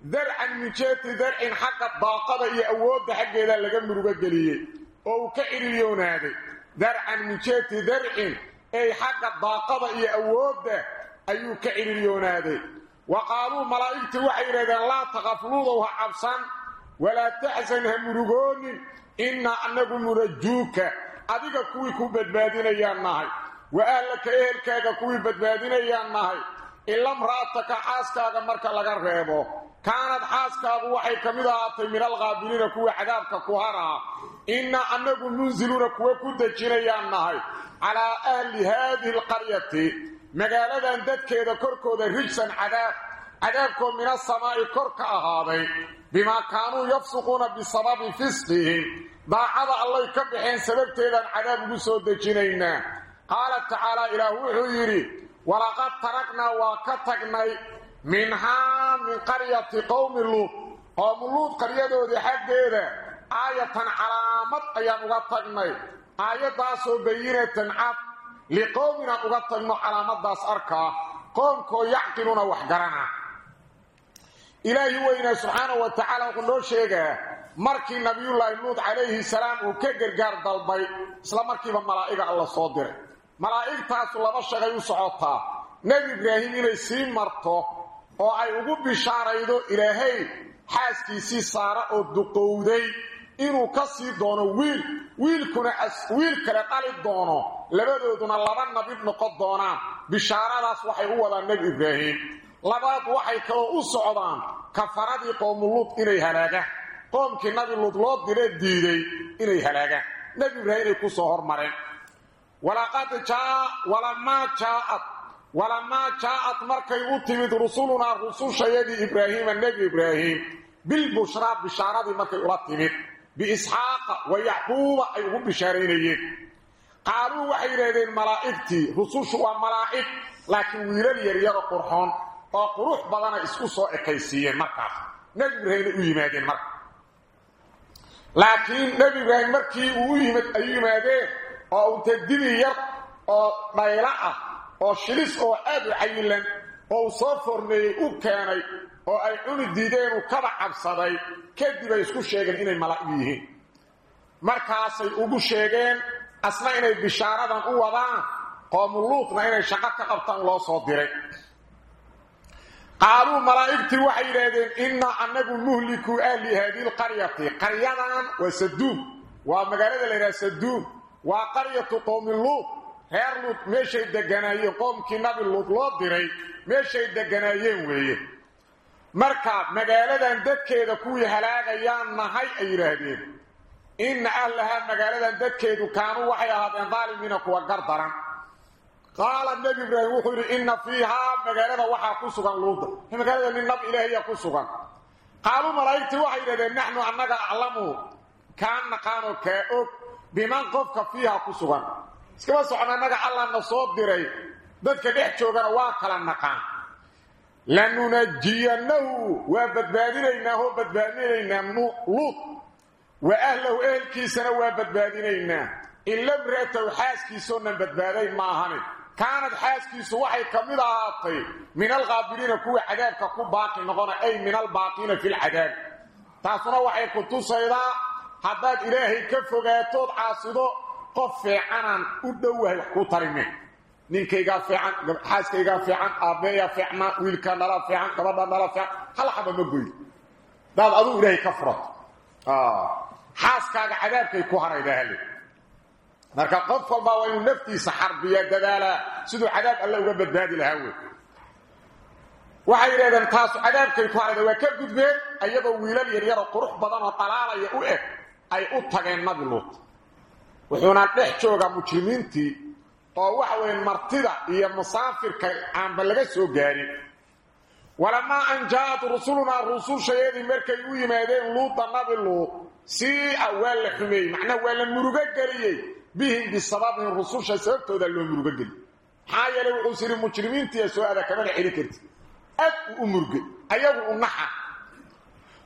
Darcan min jeeti darcin xagga daaqada iyo awoodda xaggeeda laga murugo geliyey. Oo uu ka ciriiryoonaaday darcan min jeeti darcin ay xagga daaqada iyo awoodda ayuu ka ciriiryoonaaday wa qaaluu malaa'igtii waxay yidhahdeen laa taqaf luudow ha cabsan. Walaa taxsan ha murugoonin. Innaa annagu munajuuka adiga kuwii ku badbaadinayaan nahay. Wa ahlaka ehelkaaga kuwii badbaadinayaan nahay. Ila mra'ataka xaaskaaga marka laga reebo. Kaanad xaaskaagu waxay ka mid ahaatay min alkhaabiriina kuwa cadaabka ku haraa innaa annagu munziluuna kuwa ku dejinayaan nahay. Calaa ahli haadihi alqaryati magaaladan dadkeeda korkooda rijsan cadaab cadaabkoo min asamaa'i kor ka ahaaday bimaa kaanuu yafsuquuna bisababi fisqihim. Daacada allay ka baxeen sababteedaan cadaab ugu soo dejinaynaa qaala tacaala ilaah wuxuu yidhi walaqad taragnaa waa ka tagnay minhaa min qaryati qowmi luud qowmu luud qaryadoodii xaggeeda aayatan calaamad ayaan uga tagnay. Aayaddaasoo bayinatan cad liqowminaan uga tagno calaamadaas arkaa qoomkoo yacqiluuna wax garana. Ilaahi weynaa subxaana wa tacaala wuxuu noo sheegaa markii nabiyullaahi luud calayhi salaam uu ka gargaar dalbay isla markiiba malaa'iga alla soo diray. Malaa'igtaasu laba shagay u socotaa nebi ibraahim inay sii marto oo ay ugu bishaaraydo ilaahay xaaskiisii saara oo duqowday inuu ka sii doono wiil. Wiilkuna wiil kale dhali doono. Labadooduna laba nabi noqon doonaan. Bishaaradaas waxay u wadaan nebi ibraahim. Labaad waxay kaloo u socdaan kafaradii qowmuluud inay halaagaan qoomkii nabi luud loo dire diiday inay halaagaan nebi ibraahim inay ku soo hormareen. Walamaa jaaat walamaa jaaat markay u timid rusulunaa rusushayadii ibraahiima nebi ibraahim. Bilbushraa bishaaradii markay ula timid biisxaaqa wa yacquuba ay ugu bishaaraynayeen qaaluu waxay yidhahdeen malaa'igtii rusushu waa malaa'ig laakiin wiilal yaryaro qurxoon oo qurux badana isku soo ekaysiiyeen markaas nebi ibraahimay u yimaadeen marka laakiin nebi ibraahim markii uu yimid ay u yimaadeen oo unta dibi yar oo dhaylo ah oo shilis oo aad u cayilan oo uu soo formeeyey u keenay oo ay cuni diideen uu kaba cabsaday kadib ay isku sheegeen inay malaa'ig yihiin. Markaasay ugu sheegeen asna inay bishaaradan u wadaan qoomuluutna inay shaqo ka qabtaan loo soo diray. Qaaluu malaa'igtii waxay yidhaahdeen innaa annagu muhliku ahli haadihi lqaryati qaryadan waa saduum waa magaalada la yidhaha saduum waa qaryatu qowmi luut. Reer luut meeshay deganaayeen qoomkii nabi luut loo diray meeshay deganaayeen weeye marka magaaladan dadkeeda kuwii halaagayaan nahay ay yidhaahdeen inna ahlahaa magaaladan dadkeedu kaanuu waxay ahaadeen daalimiina kuwa gardaran qaala nebi ibraahim wuxuu yidhi inna fiihaa magaalada waxaa ku sugan luuda magaalada nin nab ilaahiya ku sugan qaaluu malaa'igtii waxay yidhahdeen naxnu annaga aclamu kaan naqaanoo kaa og biman qofka fiihaa ku sugan iskama socon annaga allah na soo diray dadka dhex joogana waa kala naqaan lanunajiyanahu waa badbaadinaynaa oo badbaadinaynaa luud wa ahlahu ehelkiisana waa badbaadinaynaa ila mra'atahu xaaskiisoonan badbaadayn maahane kaanad xaaskiisu waxay ka mid ahaatay min alqaabiliina kuwa cadaabka ku baaqi noqona ay min albaaqiina fi lcadaab taasuna waxay ku tusaydaa haddaad ilaahay ka fogaatood caasido qof fiicanaan u dhowahay wax ku tarime ninkaygaa fiican xaaskaygaa fiican aabbeeyaa fiicna wiilkaa dhalaa fiican gabadha dhala fiican hal xaba ma goyd daad aduu ilaahay ka furato xaaskaaga cadaabkay ku haraydaa hale marka qof walbaa waa inuu naftiisa xarbiya dadaalaa siduu cadaab alle uga badbaadi lahaa wey. Waxay yidhahdeen cadaabkay ku harayda waa ka gudbeen ayagoo wiilal yaryaroo qurux badan oo dhalaalaya u eg ay u tageen nabi wuxuuna dhex joogaa mujrimiintii oo waxa weeye martida iyo musaafirka aanba laga soo gaarin. Walamaa an jaa-at rusulunaa rusushayadii markay u yimaadeen luuda nabi luut sii-a waa la xumeeyey macnaha waa la murugo geliyey. Bihim bisababihim rususha sababtooda loo murugo geliy maxaa yeelay wuxuu siri mujrimiintiiya soo ada kamana celin karti. Aad uu u murgay ayagu u naxa.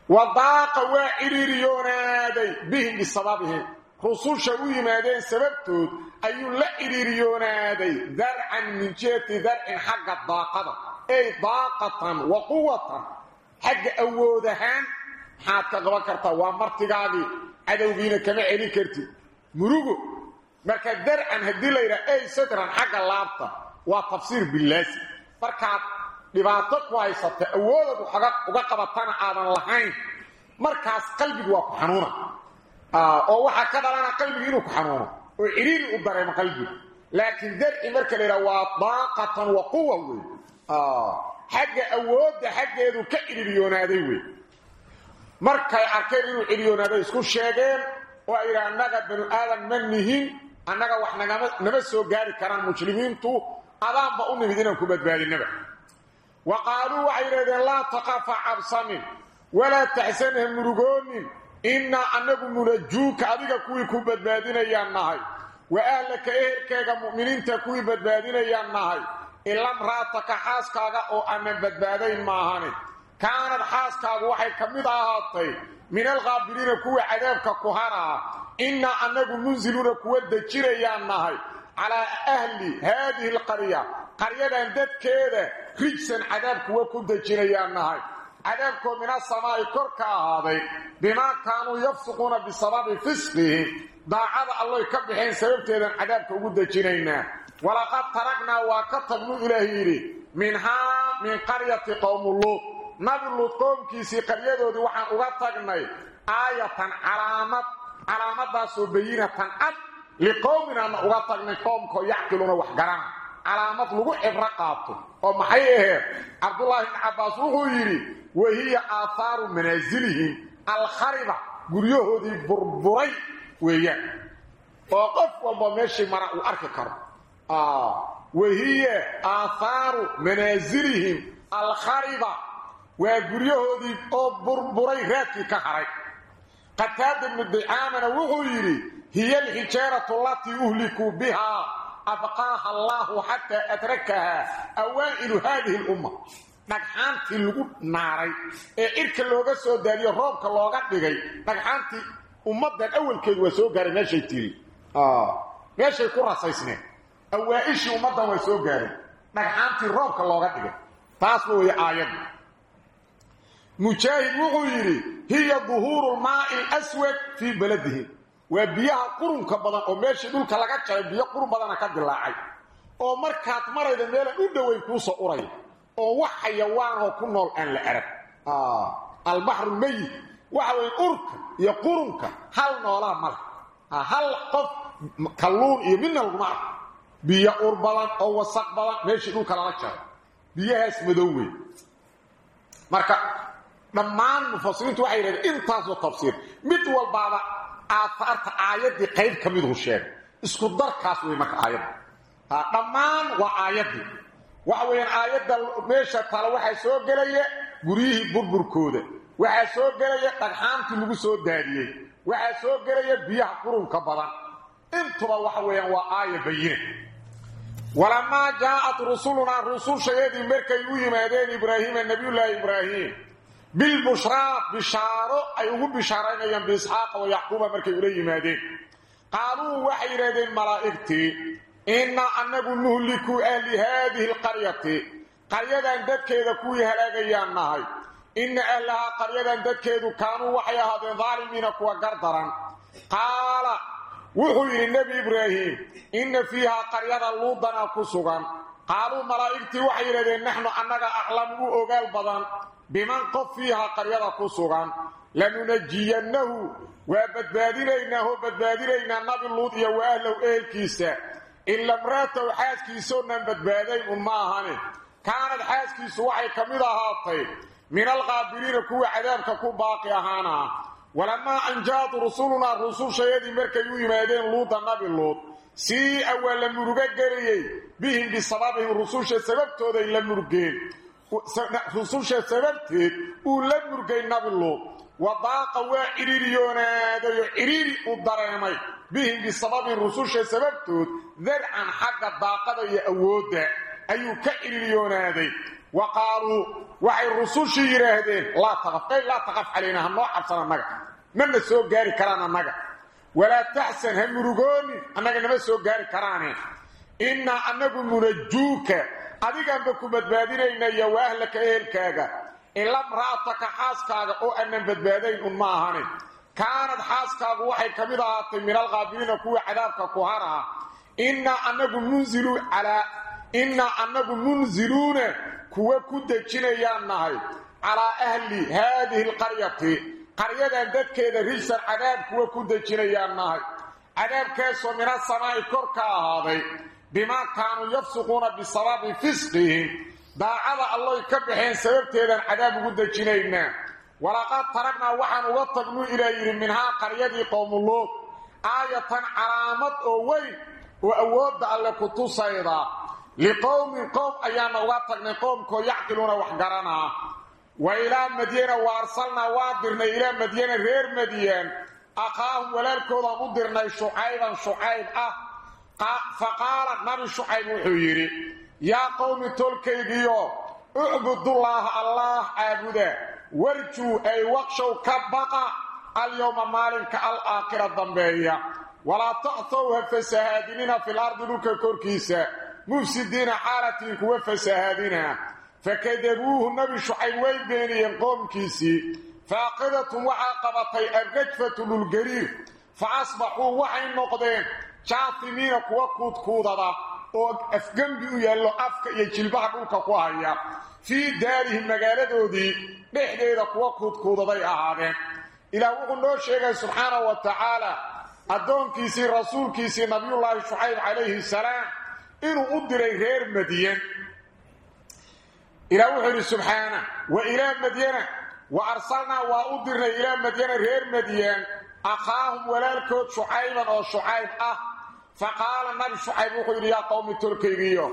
Wadaaqa waa cidhiiriyoonaaday bihim bisababihim rususha u yimaadeen sababtood ayuu la cidhiiriyoonaaday darcan min jihati darcin xagga daaqada. Ay daaqatan wa quwatan xagga awood ahaan maxaad ka qaban kartaa waa martigaagii cadowgiina kama celin kartid murugo marka darcan haddii la yidhaha ay sadran xagga laabta waa tafsiir bilaasi markaad dhibaato ku haysata awoodad uga qabatana aadan lahayn markaas qalbigu waa ku xanuuna oo waxaa ka dhalana qalbigu inuu ku xanuuno. Oo ciriiri u dareemo qalbigu laakiin darci marka yidhaha waa daaqatan wa quwa wey xagga awoodda xaggeedu ka ciriiriyoonaaday wey markay arkeen inuu ciriyoonaaday isku sheegeen oo ay yidhaha annaga aadan ma nihin annaga wax nama soo gaari karaan muslimiintu adaanba u nimid inaan ku badbaadinaba. Wa qaaluu waxay yidhahdeen laa taqafa cabsanin walaa taxsanha murugoonin innaa annagu munajuuka adiga kuwii ku badbaadinayaan nahay. Wa ahlaka ehelkeega mu'miniinta kuwii badbaadinayaan nahay. Ilamraataka xaaskaaga oo aanan badbaadayn maahane kaanad xaaskaagu waxay ka mid ahaatay min alqaabiliina kuwa cadaabka ku haraa innaa annagu munziluuna kuwa dejinayaan nahay. Calaa ahli haadihi alqarya qaryadan dadkeeda rijsan cadaab kuwa ku dejinayaan nahay cadaabkoo min asamaa'i kor ka ahaaday bimaa kaanuu yafsuquuna bisababi fisqihim daacada alloy ka baxeen sababteedan cadaabka ugu dejinaynaa walaqad taragnaa waa ka tagnu ilaahi yidhi minhaa min qaryati qowmu luut. Nabi luud qoomkiisii qaryadoodii waxaan uga tagnay aayatan calaamad calaamadaasoo bayinatan cad liqowminaana uga tagnay qoomkoo yacqiluuna wax calaamad lagu cibro qaato oo maxay aheed? Cabdullaahi ibni cabbaas wuxuu yidhi wahiya aahaaru manaasilihim alkhariba. Guryahoodii burburay weeyaan. Oo qof walba meeshii mara uu arki karo. Wahiya aahaaru manaazilihim alkhariba. Waa guryahoodii oo burburay raadkii ka haray. Qataada ibnu dicaamana wuxuu yidhi hiya alxijaaratu alatii uhlikuu bihaa abqaaha allaahu xataa adrakaha awaa'ilu haadihi lumma dhagxaantii lagu naaray ee cirka looga soo daadiyo roobka looga dhigay dhagxaantii ummaddan awalkeedu waa soo gaaray meeshay tiri meeshay ku rasaysneen awaa'ishii ummaddan waa soo gaareen dhagxaantii roobka looga dhigay taasba weeye aayadda mujaahid wuxuu yidhi hiya duhuuru lmaa'i alaswad fii beladihim waa biyaha qurunka badan oo meeshii dhulka laga jaray biyo qurun badana ka dilaacay. Oo markaad marayda meelaan u dhoweyn kuusoo uraya oo wax xayawaanoo ku nool aan la arag. Albaxru meyit waxa weye urka iyo qurunka hal noolaa male hal qof kalluun iyo midna laguma arko biyo ur badan oo wasaq badan meeshii dhulka lala jaray. Biyahaas madow wey marka dhammaan mufasiriintu waxay yidhahdeen intaasoo tafsiir. Mid walbaaba aahaarta aayaddii qayb ka miduu sheegay. Isku darkaas wey marka aayadda dhammaan waa aayaddii. Waxa weeyaan aayadda meesha tale waxaa soo gelaya guryihii burburkooda. Waxaa soo gelaya dhagxaantii lagu soo daadiyey. Waxaa soo gelaya biyaha qurunka badan. Intuba waxa weeyaan waa aaya bayine. Walamaa jaaءat rusulunaa rusushayadii markay u yimaadeen ibraahiima nabiyullaahi ibraahim bilbushraa bishaaro ay ugu bishaaraynayaan biisxaaqa wa yacquuba markay ula yimaadeen qaaluu waxay yidhahdeen malaa'igtii innaa annagu nuhliku ahli haadihi alqaryati qaryadan dadkeeda kuwii halaagayaan nahay inna ahlahaa qaryadan dadkeedu kaanuu waxay ahaadeen daalimiina kuwa gardaran qaala wuxuu yidhi nebi ibraahim inna fiihaa qaryada luudana ku sugan qaaluu malaa'igtii waxay yidhahdeen naxnu annaga aclamu u ogaal badan biman qof fiihaa qaryada ku sugan lanunajiyannahu waa badbaadinaynaa oo badbaadinaynaa nabi luud iyo wa ahlow ehelkiisa ila mraataw xaaskiisoonaan badbaadayn un ma ahane. Kaanad xaaskiisu waxay ka mid ahaatay min alqaabiliina kuwa cadaabka ku baaqi ahaana. Walamaa an jaad rusulunaa rusushayadii markay u yimaadeen luuda nabi luud sii awaa la murugo geliyey bihim bisababihim rususha sababtooday la murgeen rususha sababteed uu la murgay nabi luud wadaaqa waa cidhiiriyoonaadayo cidhiiri u dareemay. Bihim bisababihim rususha sababtood darcan xagga daaqada iyo awoodda ayuu ka cidhiiriyoonaaday wa qaaluu waxay rusushii yidhaahdeen laa taqaf ay laa taqaf calayna ha noo cabsan annaga. Mana soo gaari karaan annaga. Walaa taxsan ha murugoonin annaga nama soo gaari karaane. Innaa annagu munajuuka adigaanba ku badbaadinayna iyo wa ahlaka ehelkaaga. Ila mra'ataka xaaskaaga oo aanan badbaadayn un ma ahane kaanad xaaskaagu waxay ka mid ahaatay min alqaabiliina kuwa cadaabka ku haraha. Innaa annagu munzilu calaa innaa annagu munziluuna kuwa ku dejinayaan nahay. Calaa ahli haadihi alqaryati qaryadan dadkeeda rijsan cadaab kuwa ku dejinayaan nahay. Cadaabkaasoo min asamaa'i kor ka ahaaday bimaa kaanuu yafsuquuna bisababi fisqihim daacada alloy ka baxeen sababteedaan cadaab ugu dejinaynaa walaqad taragnaa waxaan uga tagnuu ilaa yidhi minhaa qaryadii qowmuluud aayatan calaamad oo weyn oo awoodda alle ku tusayda liqowmin qowm ayaana uga tagnay qowmkoo yacqiluuna wax garanaa wa ilaa madyana wa arsalnaa waa dirnay ilaa madyana reer madyan akhaahum walaalkoodaan u dirnay shucayban shucayb ah fa qaala nabi shucayb wuxuu yidhi yaa qowmi tolkaygiyo ucbudullaaha allaah caabuda warjuu ay waqshow ka baqa alyowma maalinka alaakhira dambeeya. Walaa ta'tow ha fasahaadinina fil ardi dhulka korkiisa. Mufsidiina xaalatiin kuwa fasahaadina. Fakadabuuhu nabi shucayb way beeniyeen qoomkiisii faaqidatun waxaa qabatay arrajfatu dhulgariir fa asbaxuu waxay noqdeen jaafimiina kuwa kuudkuudada oo afgembi u yaallo afka iyo jilbaha dhulka ku haya. Fii daarihim magaaladoodii dhexdeeda kuwa kuudkuudaday ahaadeen. Ilaah wuxuu noo sheegay subxaanahu wa tacaala addoonkiisii rasuulkiisii nabiyullaahi shucayb calayhi salaam inuu u diray reer madyan ilaah wuxuu yidhi subxaana wa ilaa madyana wa arsalnaa waa u dirnay ilaa madyana reer madyan akhaahum walaalkood shucayban oo shucayb ah faqaala nabi shucayb wuxuu yidhi yaa qowmi tolkaygiyo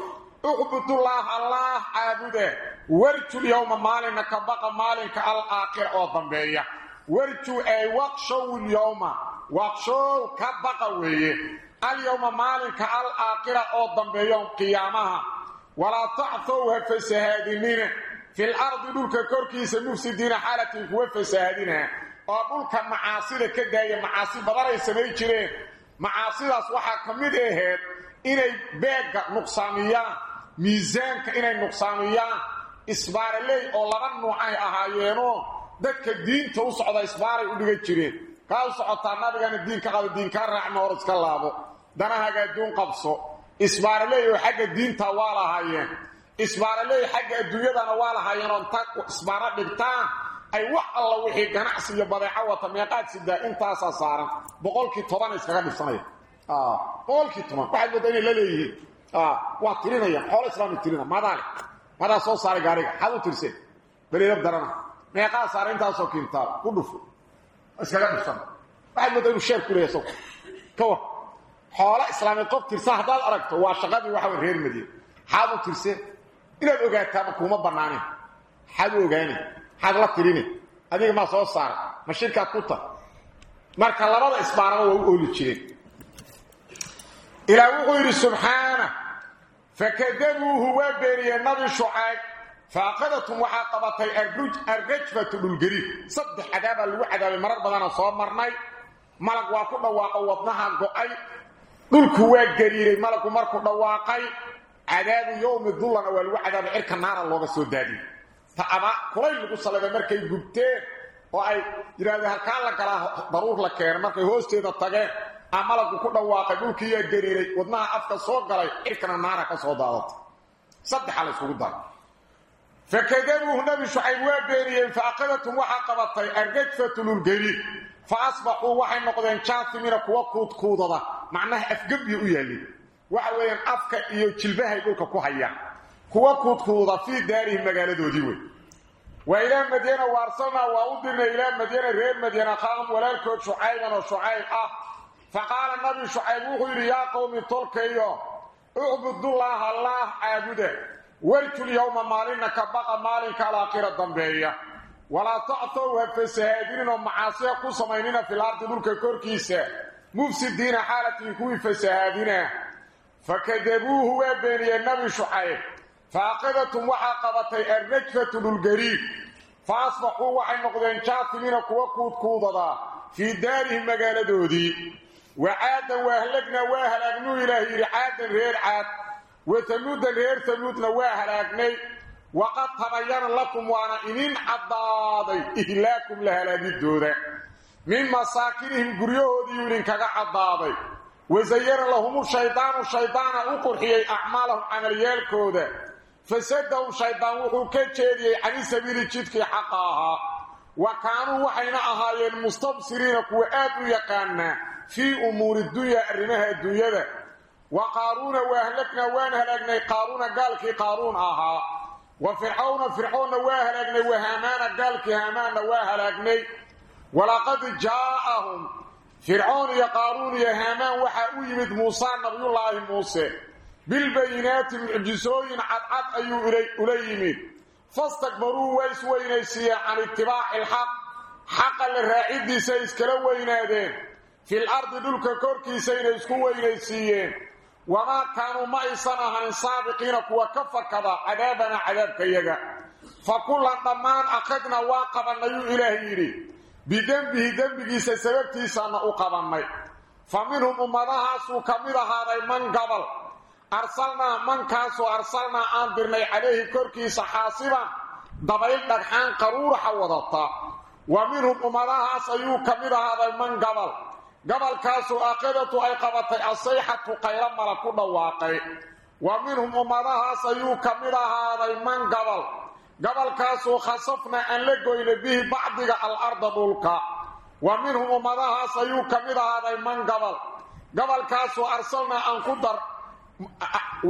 ucbudullaah allaah caabude warju lyowma maalina ka baqa maalinka alaakhira oo dambeeya. Warju ay waqshow lyowma waqshow ka baqa weeye. Alyowma maalinka alaakhira oo dambeeya qiyaamaha. Walaa tacthow ha fasahaadinina fil ardi dhulka korkiisa mufsidiina xaalatin kuwa fasahaadina oo dhulka macaasida ka daaya macaasi badanay samay jireen macaasidaas waxaa ka mid ahayd inay beegga nuqsaamiyaan miisaanka inay nuqsaamiyaan isbaaraley oo laba nuucay ahaayeenoo dadka diinta u socda isbaaray u dhigan jireen. Kaa u socotaa nabigana diin ka qado diinkaa raacma hor iska laabo. Danahaga adduun qabso. Isbaaraley oo xagga diinta waa lahaayeen isbaaraley xagga adduunyadana waa lahaayeen oo inta isbaaro dhigtaan ay wax alla wixii ganacsi iyo badeeco wata meeqaad sidaa intaasaa saaran. Boqolkii toban iskaga dhibsanaya boqolkii toban. Waxaad moodaa inay la leeyihiin. Waa tirinayaan xoolo islaami tirina. Madaale madaa soo saaray gaariga. Xaad u tirseen baleedab darana. Meeqaa saaray intaasoo kintaal ku dhufo. Iskaga dhibsan waxaad moodaa sheer ku ka war. Xoolo islaamied qof tirsa haddaad aragto waa shaqadii waxa reer madiina. Xaad u tirseen inaad ogaataama kuuma banaaneen xaad u ogaane xaad la tirine adiga maa soo saara ma shirkaad ku tar. Marka labada isbaaraba waa u ooli jireen ilaa wuxuu yidhi subxaana fakadabuuhu waa beeniyeen nabi shucayb faaqadatum waxaa qabatay arrajfatu dhulgariir saddex cadaabaa lagu cadaabay. Marar badana soo marnay. Malag gariiray malagku markuu dhawaaqay. Cadaabu yowmi dullana waa lagu cadaabay. Naara looga soo daadiyey ta aba kulay lagu salabay markay gubteen oo ay yidhahdeen halkaa la galaa daruur la keenay markay hoosteeda tageen a malagku ku dhawaaqay dhulkiiyaa gariiray wadnaha afka soo galay cirkana naara ka soo daadatay saddexa la isugu dara fakadabuuhu nabi shucayb waa beeniyeen faaqadatum waxaa qabatay arrajfatu lulgariir fa asbaxuu waxay noqdeen jaatimina kuwa kuudkuudada macnaha afgebya u yaalin. Waxa weeyaan afka iyo jilbahay dhulka ku hayaan kuwa kuudkuuda fii daarihim magaaladoodii wey waa ilaa madyana waarsalnaa waa u dirnay ilaa madyana reer madyana qaam walaalkood shucayban oo shucayb ah. Fa qaala nabi shucayb wuxuu yidhi yaa qowmi tolkayo ucbudullaaha allaah caabuda. Warjul yowma maalina ka baqa maalinka alaakhira dambeeya. Walaa tactow ha fasahaadinin oo macaasiya ku samaynina fil ardi dhulka korkiisa. Mufsidiina xaalatiin kuwii fasahaadina fakadabuuhu waa beeniyeen nabi shucayb faaqadatum waxaa qabatay arrajfatu dhulgariir fa asbaxuu waxay noqdeen jaatimiina kuwa kuudkuudada fii daarihim magaaladoodii. Wa caadan waa halagnaa waa halaagnuu ilaah yidhi caadan reer caad. Wa tamuudan reer tamuudna waa halaagnay waqad tabayana lakum waana idin caddaaday ihlaakum la halaagidooda. Min masaakinihim guryahoodiiyu idinkaga caddaaday. Wasayana lahumu shaydaanu shaydaana u qurxiyey acmaalahum camalyaalkooda fasadahum shaydaan wuxuu ka jeediyey cani sabiili jidkii xaqa ahaa. Wa kaanuu waxayna ahaayeen mustabsiriina kuwa aad u yaqaanaa fii umuuri dunya arrimaha adduunyada. Wa qaaruuna waa halagnaa waan halaagnay qaaruuna gaalkii qaaruun ahaa. Wa fircawna fircoonna waa halaagnay. Wa haamaana gaalkii haamaanna waa halaagnay. Walaqad jaa'ahum fircoon iyo qaaruun iyo haamaan waxaa u yimid muuse nabiyullaahi muuse bilbayinaati mucjisooyin cadcad ayuu ula yimid. Fastakbaruu way isweynaysiiyeen can itibaaci ilxaq xaqa la raaciddiisa iskala weynaadeen. Fil ardi dhulka korkiisayna isku weynaysiiyeen wamaa kaanuu ma aysan ahayn saabiqiina kuwa ka fakada cadaabana cadaabkayaga fa kullan dhammaan akhadna waa qabannayuu ilaah yidhi. Bidembihi dembigiisa sababtiisaana u qabannay. Fa minhum ummadahaasuu ka mid ahaaday man gabal arsalnaa mankaasoo arsalnaa aan dirnay calayhi korkiisa xaasiban dabayl dhagxaan qaruuraxa wadata wa minhum ummadahaas ayuu ka mid ahaaday man gabal. Gabalkaasoo aqadatu ay qabatay asayxatu qaylo mala ku dhawaaqay. Wa minhum ummadahaas ayuu ka mid ahaaday man gabal. Gabalkaasoo khasafna aan la goyna bihi bacdiga alarda dhulka. Wa minhum ummadahaas ayuu ka mid ahaaday man gabal. Gabalkaasoo arsalnaa aan ku dar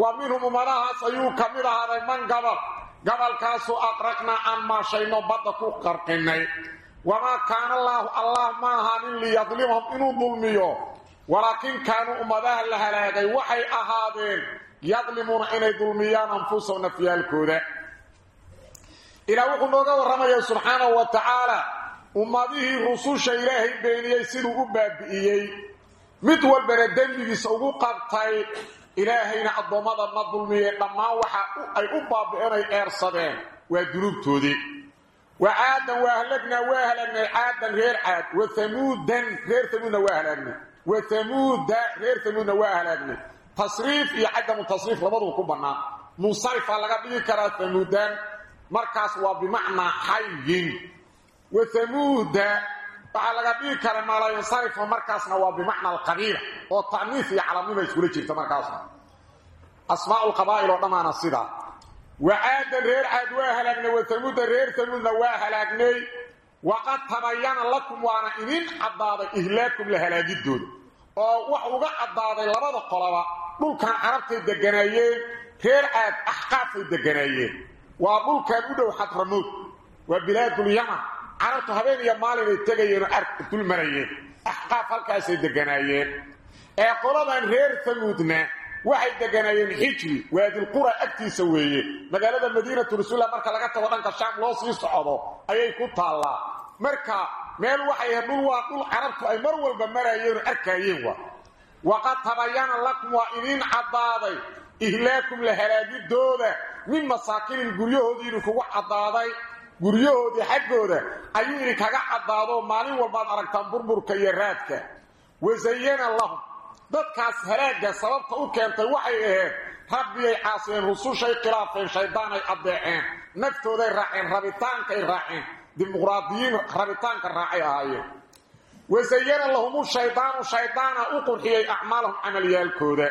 wa minhum ummadahaas ayuu ka mid ahaaday man gabal gabalkaasoo aqraqnaa aan maashayno badda ku qarqinay وما كان الله الله ما هان ليظلمهم إنه ظلميه ولكن كانوا أمدها لهلاقي وحي أهادين يظلمون إنه ظلميان أنفسهم في الكودة إلى وقل نوغا ورمي سبحانه وتعالى أمده رسوش إلهي بيني سيدو أبابئيي مدول بردنبي سوغو قبطي ilaahayna adoomada ma dulmiyey dhammaan waxa ay u baabi'inay eersadeen. Waa dunuubtoodii wa caadan waa halagnaa waa halaagnay caadan reer caad. Wa hamuudan reer hamuudna waa halaagnay wa hamuuda reer hamuudna wa halaagnay tasriif iyo cadamu tasriif labaduba ku bannaan. Munsarifaa laga dhigi karaa hamuudan markaas waa bimacnaa xayin wa hamuuda waxaa laga dhigi kara maalaynsarifo markaasna waa bimacna alqabiila oo taniif iyo calamnima iskula jirta markaasna. Asmaa lqabaa'il oo dhammaana sidaa wa caadan reer caad waa halaagnay wa tamuuda reer tamuudna waa halaagnay waqad tabayana lakum waana idin caddaaday ihlaakum la halaagidooda oo wax uga cadaaday labada qolaba dhulkan carabtay deganaayeen reer caad axqaafay deganaayeen. Waa dhulkan u dhow xadramuud waa bilaadulyaman carabtu habeen iyo maalin ay tegayeen oo ark dul marayeen axqaaf halkaasay deganayeen ee qoladan reer thamuudna waxay deganayeen xijri waadi qura agtiisa weeye. Magaalada madiinatu rasuulillah marka laga tago dhanka shaam loo sii socdo ayay ku taallaa. Marka meel waxay ahayd dhul waa dhul carabtu ay mar walba marayeen oo arkayeen wa waqad tabayana lakum waa idin caddaaday ihlaakum la halaagidooda min masaakinin guryahoodiinu kugu caddaaday guryahoodii xaggooda ayuu idinkaga caddaado maalin walbaad aragtaan burburka iyo raadka. Wasayana lahum. Dadkaas halaaga sababta u keentay waxay ahayd rabbiyay caasiyeen rusushay khilaafeen shaydaanay addeeceen. Naftooday raaceen rabitaankay raaceen. Dimuqraadiyiin rabitaanka raacay ahaayeen wasayana lahum shaydaanu shaydaana u qurxiyey acmaalahum camalyaalkooda.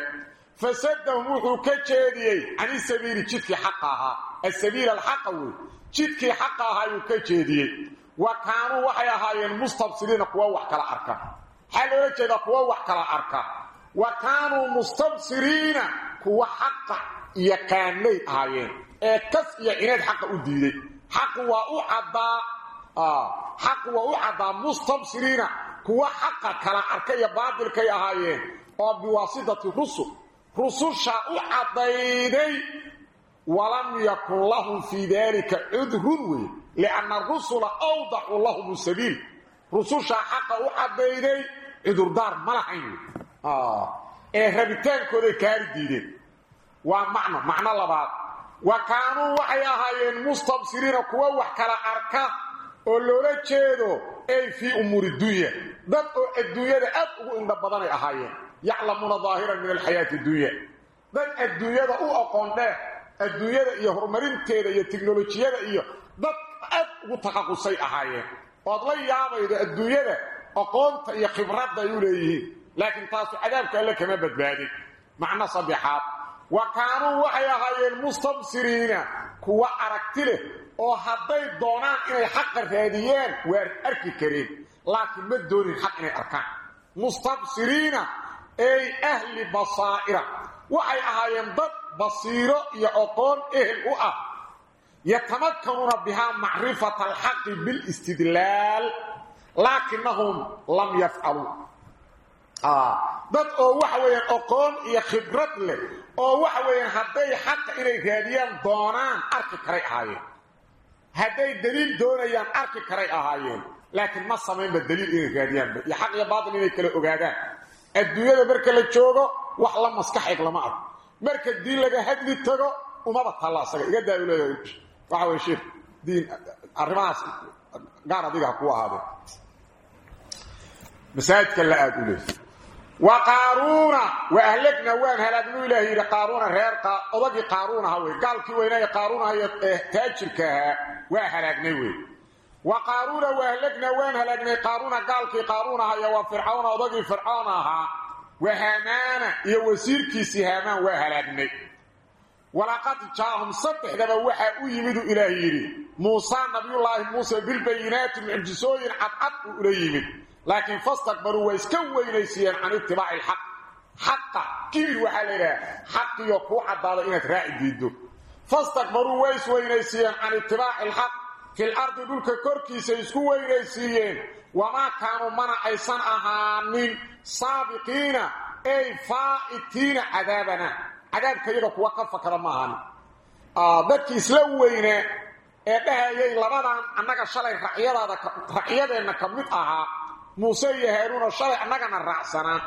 Fasadahum wuxuu ka jeediyey cani sabiili jidkii xaqa ahaa. Asabiil alxaqa wey jidkii xaqa ahaayuu ka jeediyey. Wa kaanuu waxay ahaayeen mustabsiriina kuwa wax kala arka. Waxaa loola jeedaa kuwa wax kala arka. Wa kaanuu mustabsiriina kuwa xaqa iyo kaanay ahaayeen. Ee kas iyo cineed xaqa u diiday. Xaq waa u caddaa xaq waa u caddaa mustabsiriina kuwa xaqa kala arka iyo baadilkay ahaayeen. Oo biwaasitati rusul. Rususha u caddayday ولم يكن لهم في ذلك عذر لأن الرسل أوضحوا لهم السبيل رسول حق وحديدي عذر دار ملحين ee rabitaankooda kaari diideen waa macno macno labaad wa kaanuu waxay ahaayeen mustabsiriina kuwa wax kala arka oo loola jeedo ay fii umuuri dunya dad oo adduunyada aad ugu indha badanay ahaayeen yaclamuuna daahiran min alxayaati dunya dad adduunyada iyo horumarinteeda iyo tiknolojiyada iyo dad aad ugu taqaqusay ahaayeen. Oad la yaabaydo adduunyada aqoonta iyo khibradda ay u leeyihiin. Laakiin taasu cadaabka alle kama badbaadin. Macno saddexaad. Wa kaanuu waxay ahaayeen mustabsiriina kuwa aragti leh oo hadday doonaan inay xaqa raadiyaan waar arki kareen laakiin ma doonin xaq inay arkaan. Mustabsiriina ay ahli basaa'ira. Waxay ahaayeen dad basiiro iyo aqoon ehel u ah. Yatamakkanuuna bihaa macrifata alxaqi bilistidlaal laakinahum lam yafcaluu ah, dad oo waxa weeyaan aqoon iyo khibrad leh oo waxa weeyaan hadday xaqa inay raadiyaan doonaan arki karay ahaayeen. Hadday daliil doonayaan arki karay ahaayeen. Laakiin ma samaynba daliil inay raadiyaanba iyo xaq iyo baatil inay kala ogaadaan. Adduunyada marka la joogo wax la maskax eg lama marka diin laga hadli tago umaba talla isaga iga daa u leeyahay inti waxa way sheekh diin arrimahaas gaar adiga ku ahaado masaajidka la aad u leeyahay wa qaaruna wa ahlakna wa ahlakna ilahi ila qaaruna reerqa odagi qaaruna haway galki weynay qaaruna ay taajirka wa ahlakna way wa qaaruna wa ahlakna wa ahlakna qaaruna galki qaaruna haya wa fir'auna odagi fir'auna ha وهامان يا وزيركيسي هامان واهلكنا ولقد جاءهم صبح دبا وحا او يمد الهي موسى نبي الله موسى بالبينات معجزوين عقد الهي لكن فاستكبروا ويسكوينيسيان عن اتباع الحق حق كبير وحالنا حق يقوى عدالة إنك رائد ديدو فاستكبروا ويسوينيسيان عن اتباع الحق fil ardi dhulka korkiisa isku weynaysiiyeen wamaa kaanuu mana aysan ahaanin saabiqiina ay faa'itiina cadaabana. Cadaabka iyaga kuwa ka fakada ma ahaanin dadkii isla weynaa ee dhahayay labadan annaga shalay racyadaada racyadeenna ka mid ahaa muuse iyo haaruunoo shalay annagana raacsanaa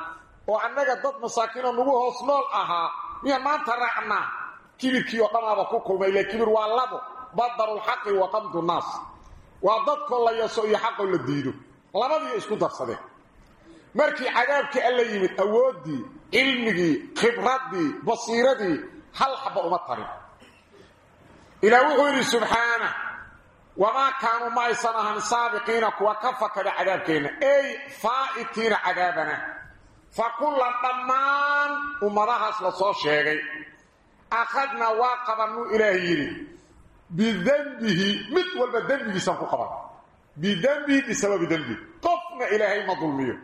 oo annaga dad masaakiinoo nagu hoos nool ahaa miyaan maanta raacnaa kibirkii oo dhamaaba ku kulmay le kibir waa labo. Badarulxaqi wa qamdu nnaas waa dadkoo la yaso iyo xaqoo la diido. Labadii isku darsadeen markii cadaabkii alla yimid awooddii cilmigii khibraddii basiiradii hal xaba uma tarin. Ilaa wuxuu yidhi subxaana wamaa kaanuu ma aysan ahan saabiqiina kuwa ka fakada cadaabkeenna. Ey faa'itiina cadaabana fa kullan dhammaan ummadahaas la soo sheegay akhadnaa waa qabannuu ilaahay yidhi bidembihi mid walba dembigiisaan ku qaban. Bidembihi bisababi dembi. Qofna ilaahay ma dulmiyo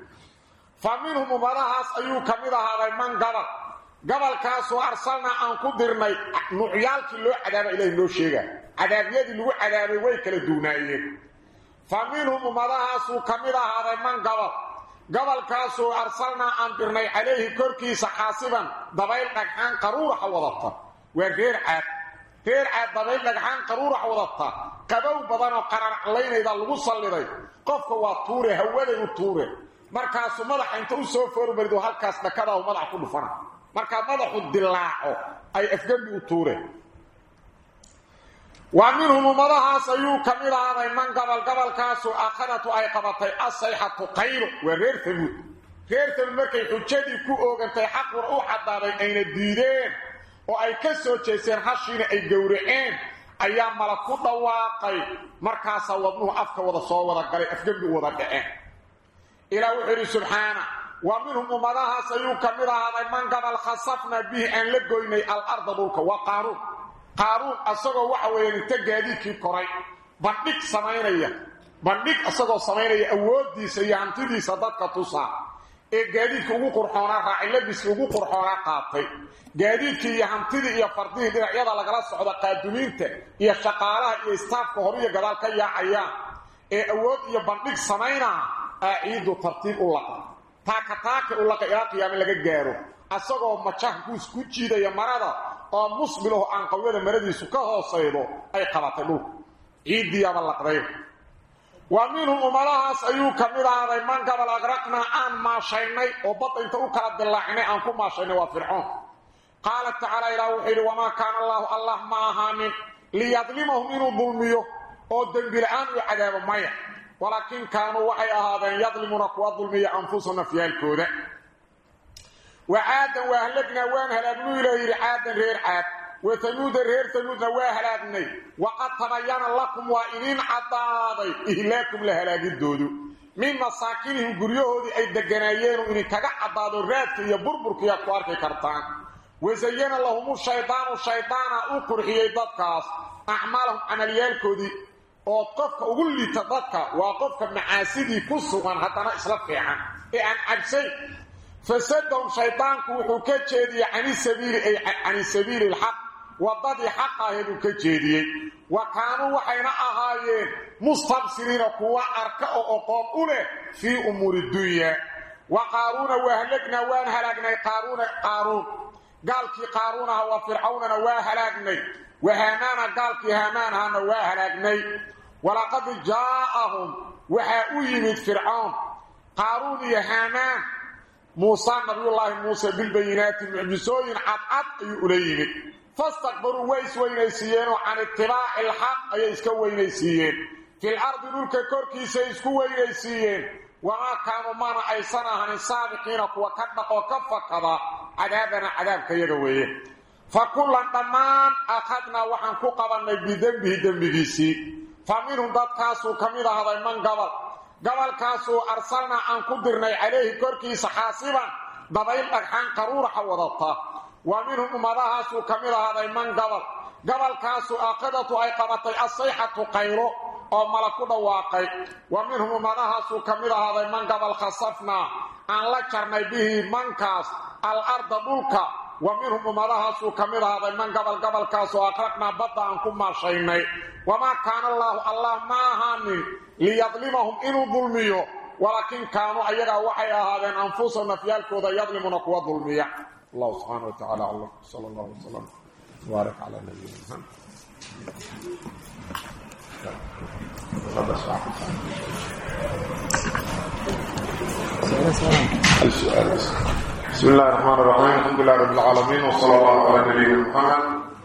fa minhum ummadahaas ayuu ka mid ahaaday man gabal gabalkaasoo arsalnaa aan ku dirnay nuucyaalkii loo cadaaba ilahay noo sheegaa cadaabyadii lagu cadaabay way kala duunaayeen fa minhum ummadahaasuu ka mid ahaaday man gabal gabalkaasoo arsalnaa aan dirnay calayhi korkiisa xaasiban dabayl dhagxaan qaruuraxa wadata. Waa reer caad reer caad dabayl dhagxaan qaruurax wadata. Qabow badanoo qararclaynayda lagu salliday qofka waa u markaasuu madaxa inta u soo foormarido halkaas dhakadahu madaxa ku dhufana. Markaa madaxu dilaaco ay afgembi u tuureen wa minhum ummadahaas ayuu ka mid man gabal gabalkaasu akhadatu ay qabatay asayxatu qaylo waa reer tamuud reer tamuud markay xujadii ku oogantay xaquna u caddaaday ayna diideen oo ay ka soo jeeseen hashiina ay gowraceen ayaa mala ku dhawaaqay. Markaasaa wadnuhu afka wada soo wada galay afgembi u wada dhaceen mid ahaaday man gabal khasafna bihi aan la goynay alarda dhulka waa qaaruun. Qaaruun asagoo waxa weeyaan inta gaadiidkii koray bandhig samaynaya bandhig asagoo samaynaya awooddiisa iyo hantidiisa dadka tusaa ee gaadiidkii ugu qurxoonaa raacay labiskii ugu qurxoonaa qaatay. Gaadiidkii iyo hantidii iyo fardihii dhinacyada lagala socda qaadumiinta iyo shaqaalaha iyo istaafka hor iyo gadaal ka yaacayaan ee awood iyo bandhig samaynaa aa ciiddu tartiib u laqa taaka taaka u laqa ilaa qiyaame laga gaaro asagoo majah guus ku jiidaya marada oo musbilaho aan qawyada maradiisu ka hoosaydo ay qabatay dhulka ciiddiyaaba laqdayn wa minhum ummadahaas ayuu ka mid ahaaday man gabal agraqnaa aan maashaynay oo badda inta u kala dilaacnay aan ku maashaynay waa fircoon qaala tacaala ilaah wuxuu yidhi wamaa kaana allaahu allah ma ahaanin liyadlimahum inuu dulmiyo oo dembila'aan u cadaabo maya walaakiin kaanuu waxay ahaadeen yadlimuuna kuwa dulmiya anfusa nafyaalkooda wa caadan waa halabnaa waan halaagnuu ilo yidhi caadan reer caad. Wa tamuuda reer tamuudna waa halaagnay waqad tabayana lakum waa idiin caddaaday ihlaakum la halaagidoodu. Min masaakinihim guryahoodii ay deganaayeenu idinkaga caddaado raadka iyo burburkiiya ku arki kartaan. Wasayana lahumu shaydaanu shaydaana u qurxiyey dadkaas. Acmaalahum camalyaalkoodii ood qofka ugu liita dadka waa qofka macaasidii ku sugan haddana isla fiican. Ee aan cabsayn fasadahum shaydaanku wuxuu ka jeediyey canisabiili ay cani sabiili ilxaq waddadii xaq aheed uu ka jeediyey. Wa kaanuu waxayna ahaayeen mustabsiriina kuwa arka oo oqoon u leh fii umuuri dunyaa wa qaaruuna waa halagnaa waan halaagnay qaaruuna qaaruun. Gaalkii qaaruun aha waa fircawnana waa halaagnay وهامان قال كي هامان هانا وهلكنا ولقد جاءهم وحاويمت فرعون قارون يا هامان موسى نبي الله موسى بالبينات المعجزين عد يؤليه فاستكبروا ويس وينيسيين عن اتباع الحق أي اسكو وينيسيين في الأرض نلك كوركي سيسكو وينيسيين وما كانوا مانا أيسانا عن السابقين وكدق وكفكذا عذابنا عذاب كيدويه fakulan dhammaan akhadnaa waxaan ku qabannay bidembihi dembigiisii fa minhum dadkaasuu ka mid ahday man gobol gobolkaasuu arsalnaa aan ku dirnay calayhi korkiisa xaasiban dabayl dhagxaan qaruuraxa wadata. Wa minhum ummadahaasuu ka mid ahday man gobol gobolkaasuu aakhidatu ay qabatay assayxatu qaylo oo malab ku dhawaaqay. Wa minhum ummadahaasuu ka mid ahday man gobol khasafnaa. Aan la jarnay bihi mankaas al dhulka. ومنهم أمرها سو كمير هذا من قبل قبل كاسو أقرقنا بطا أنكم ما شيني. وما كان الله الله ما هاني ليظلمهم إنو ظلميو. ولكن كانوا أيضا وحي هذا أنفسهم في الكوذا يظلمون قوة ظلمية. الله سبحانه وتعالى الله صلى الله عليه وسلم. وبارك على نبينا محمد. السؤال بسم الله الرحمن الرحيم. الحمد لله رب العالمين وصلى الله على نبينا محمد.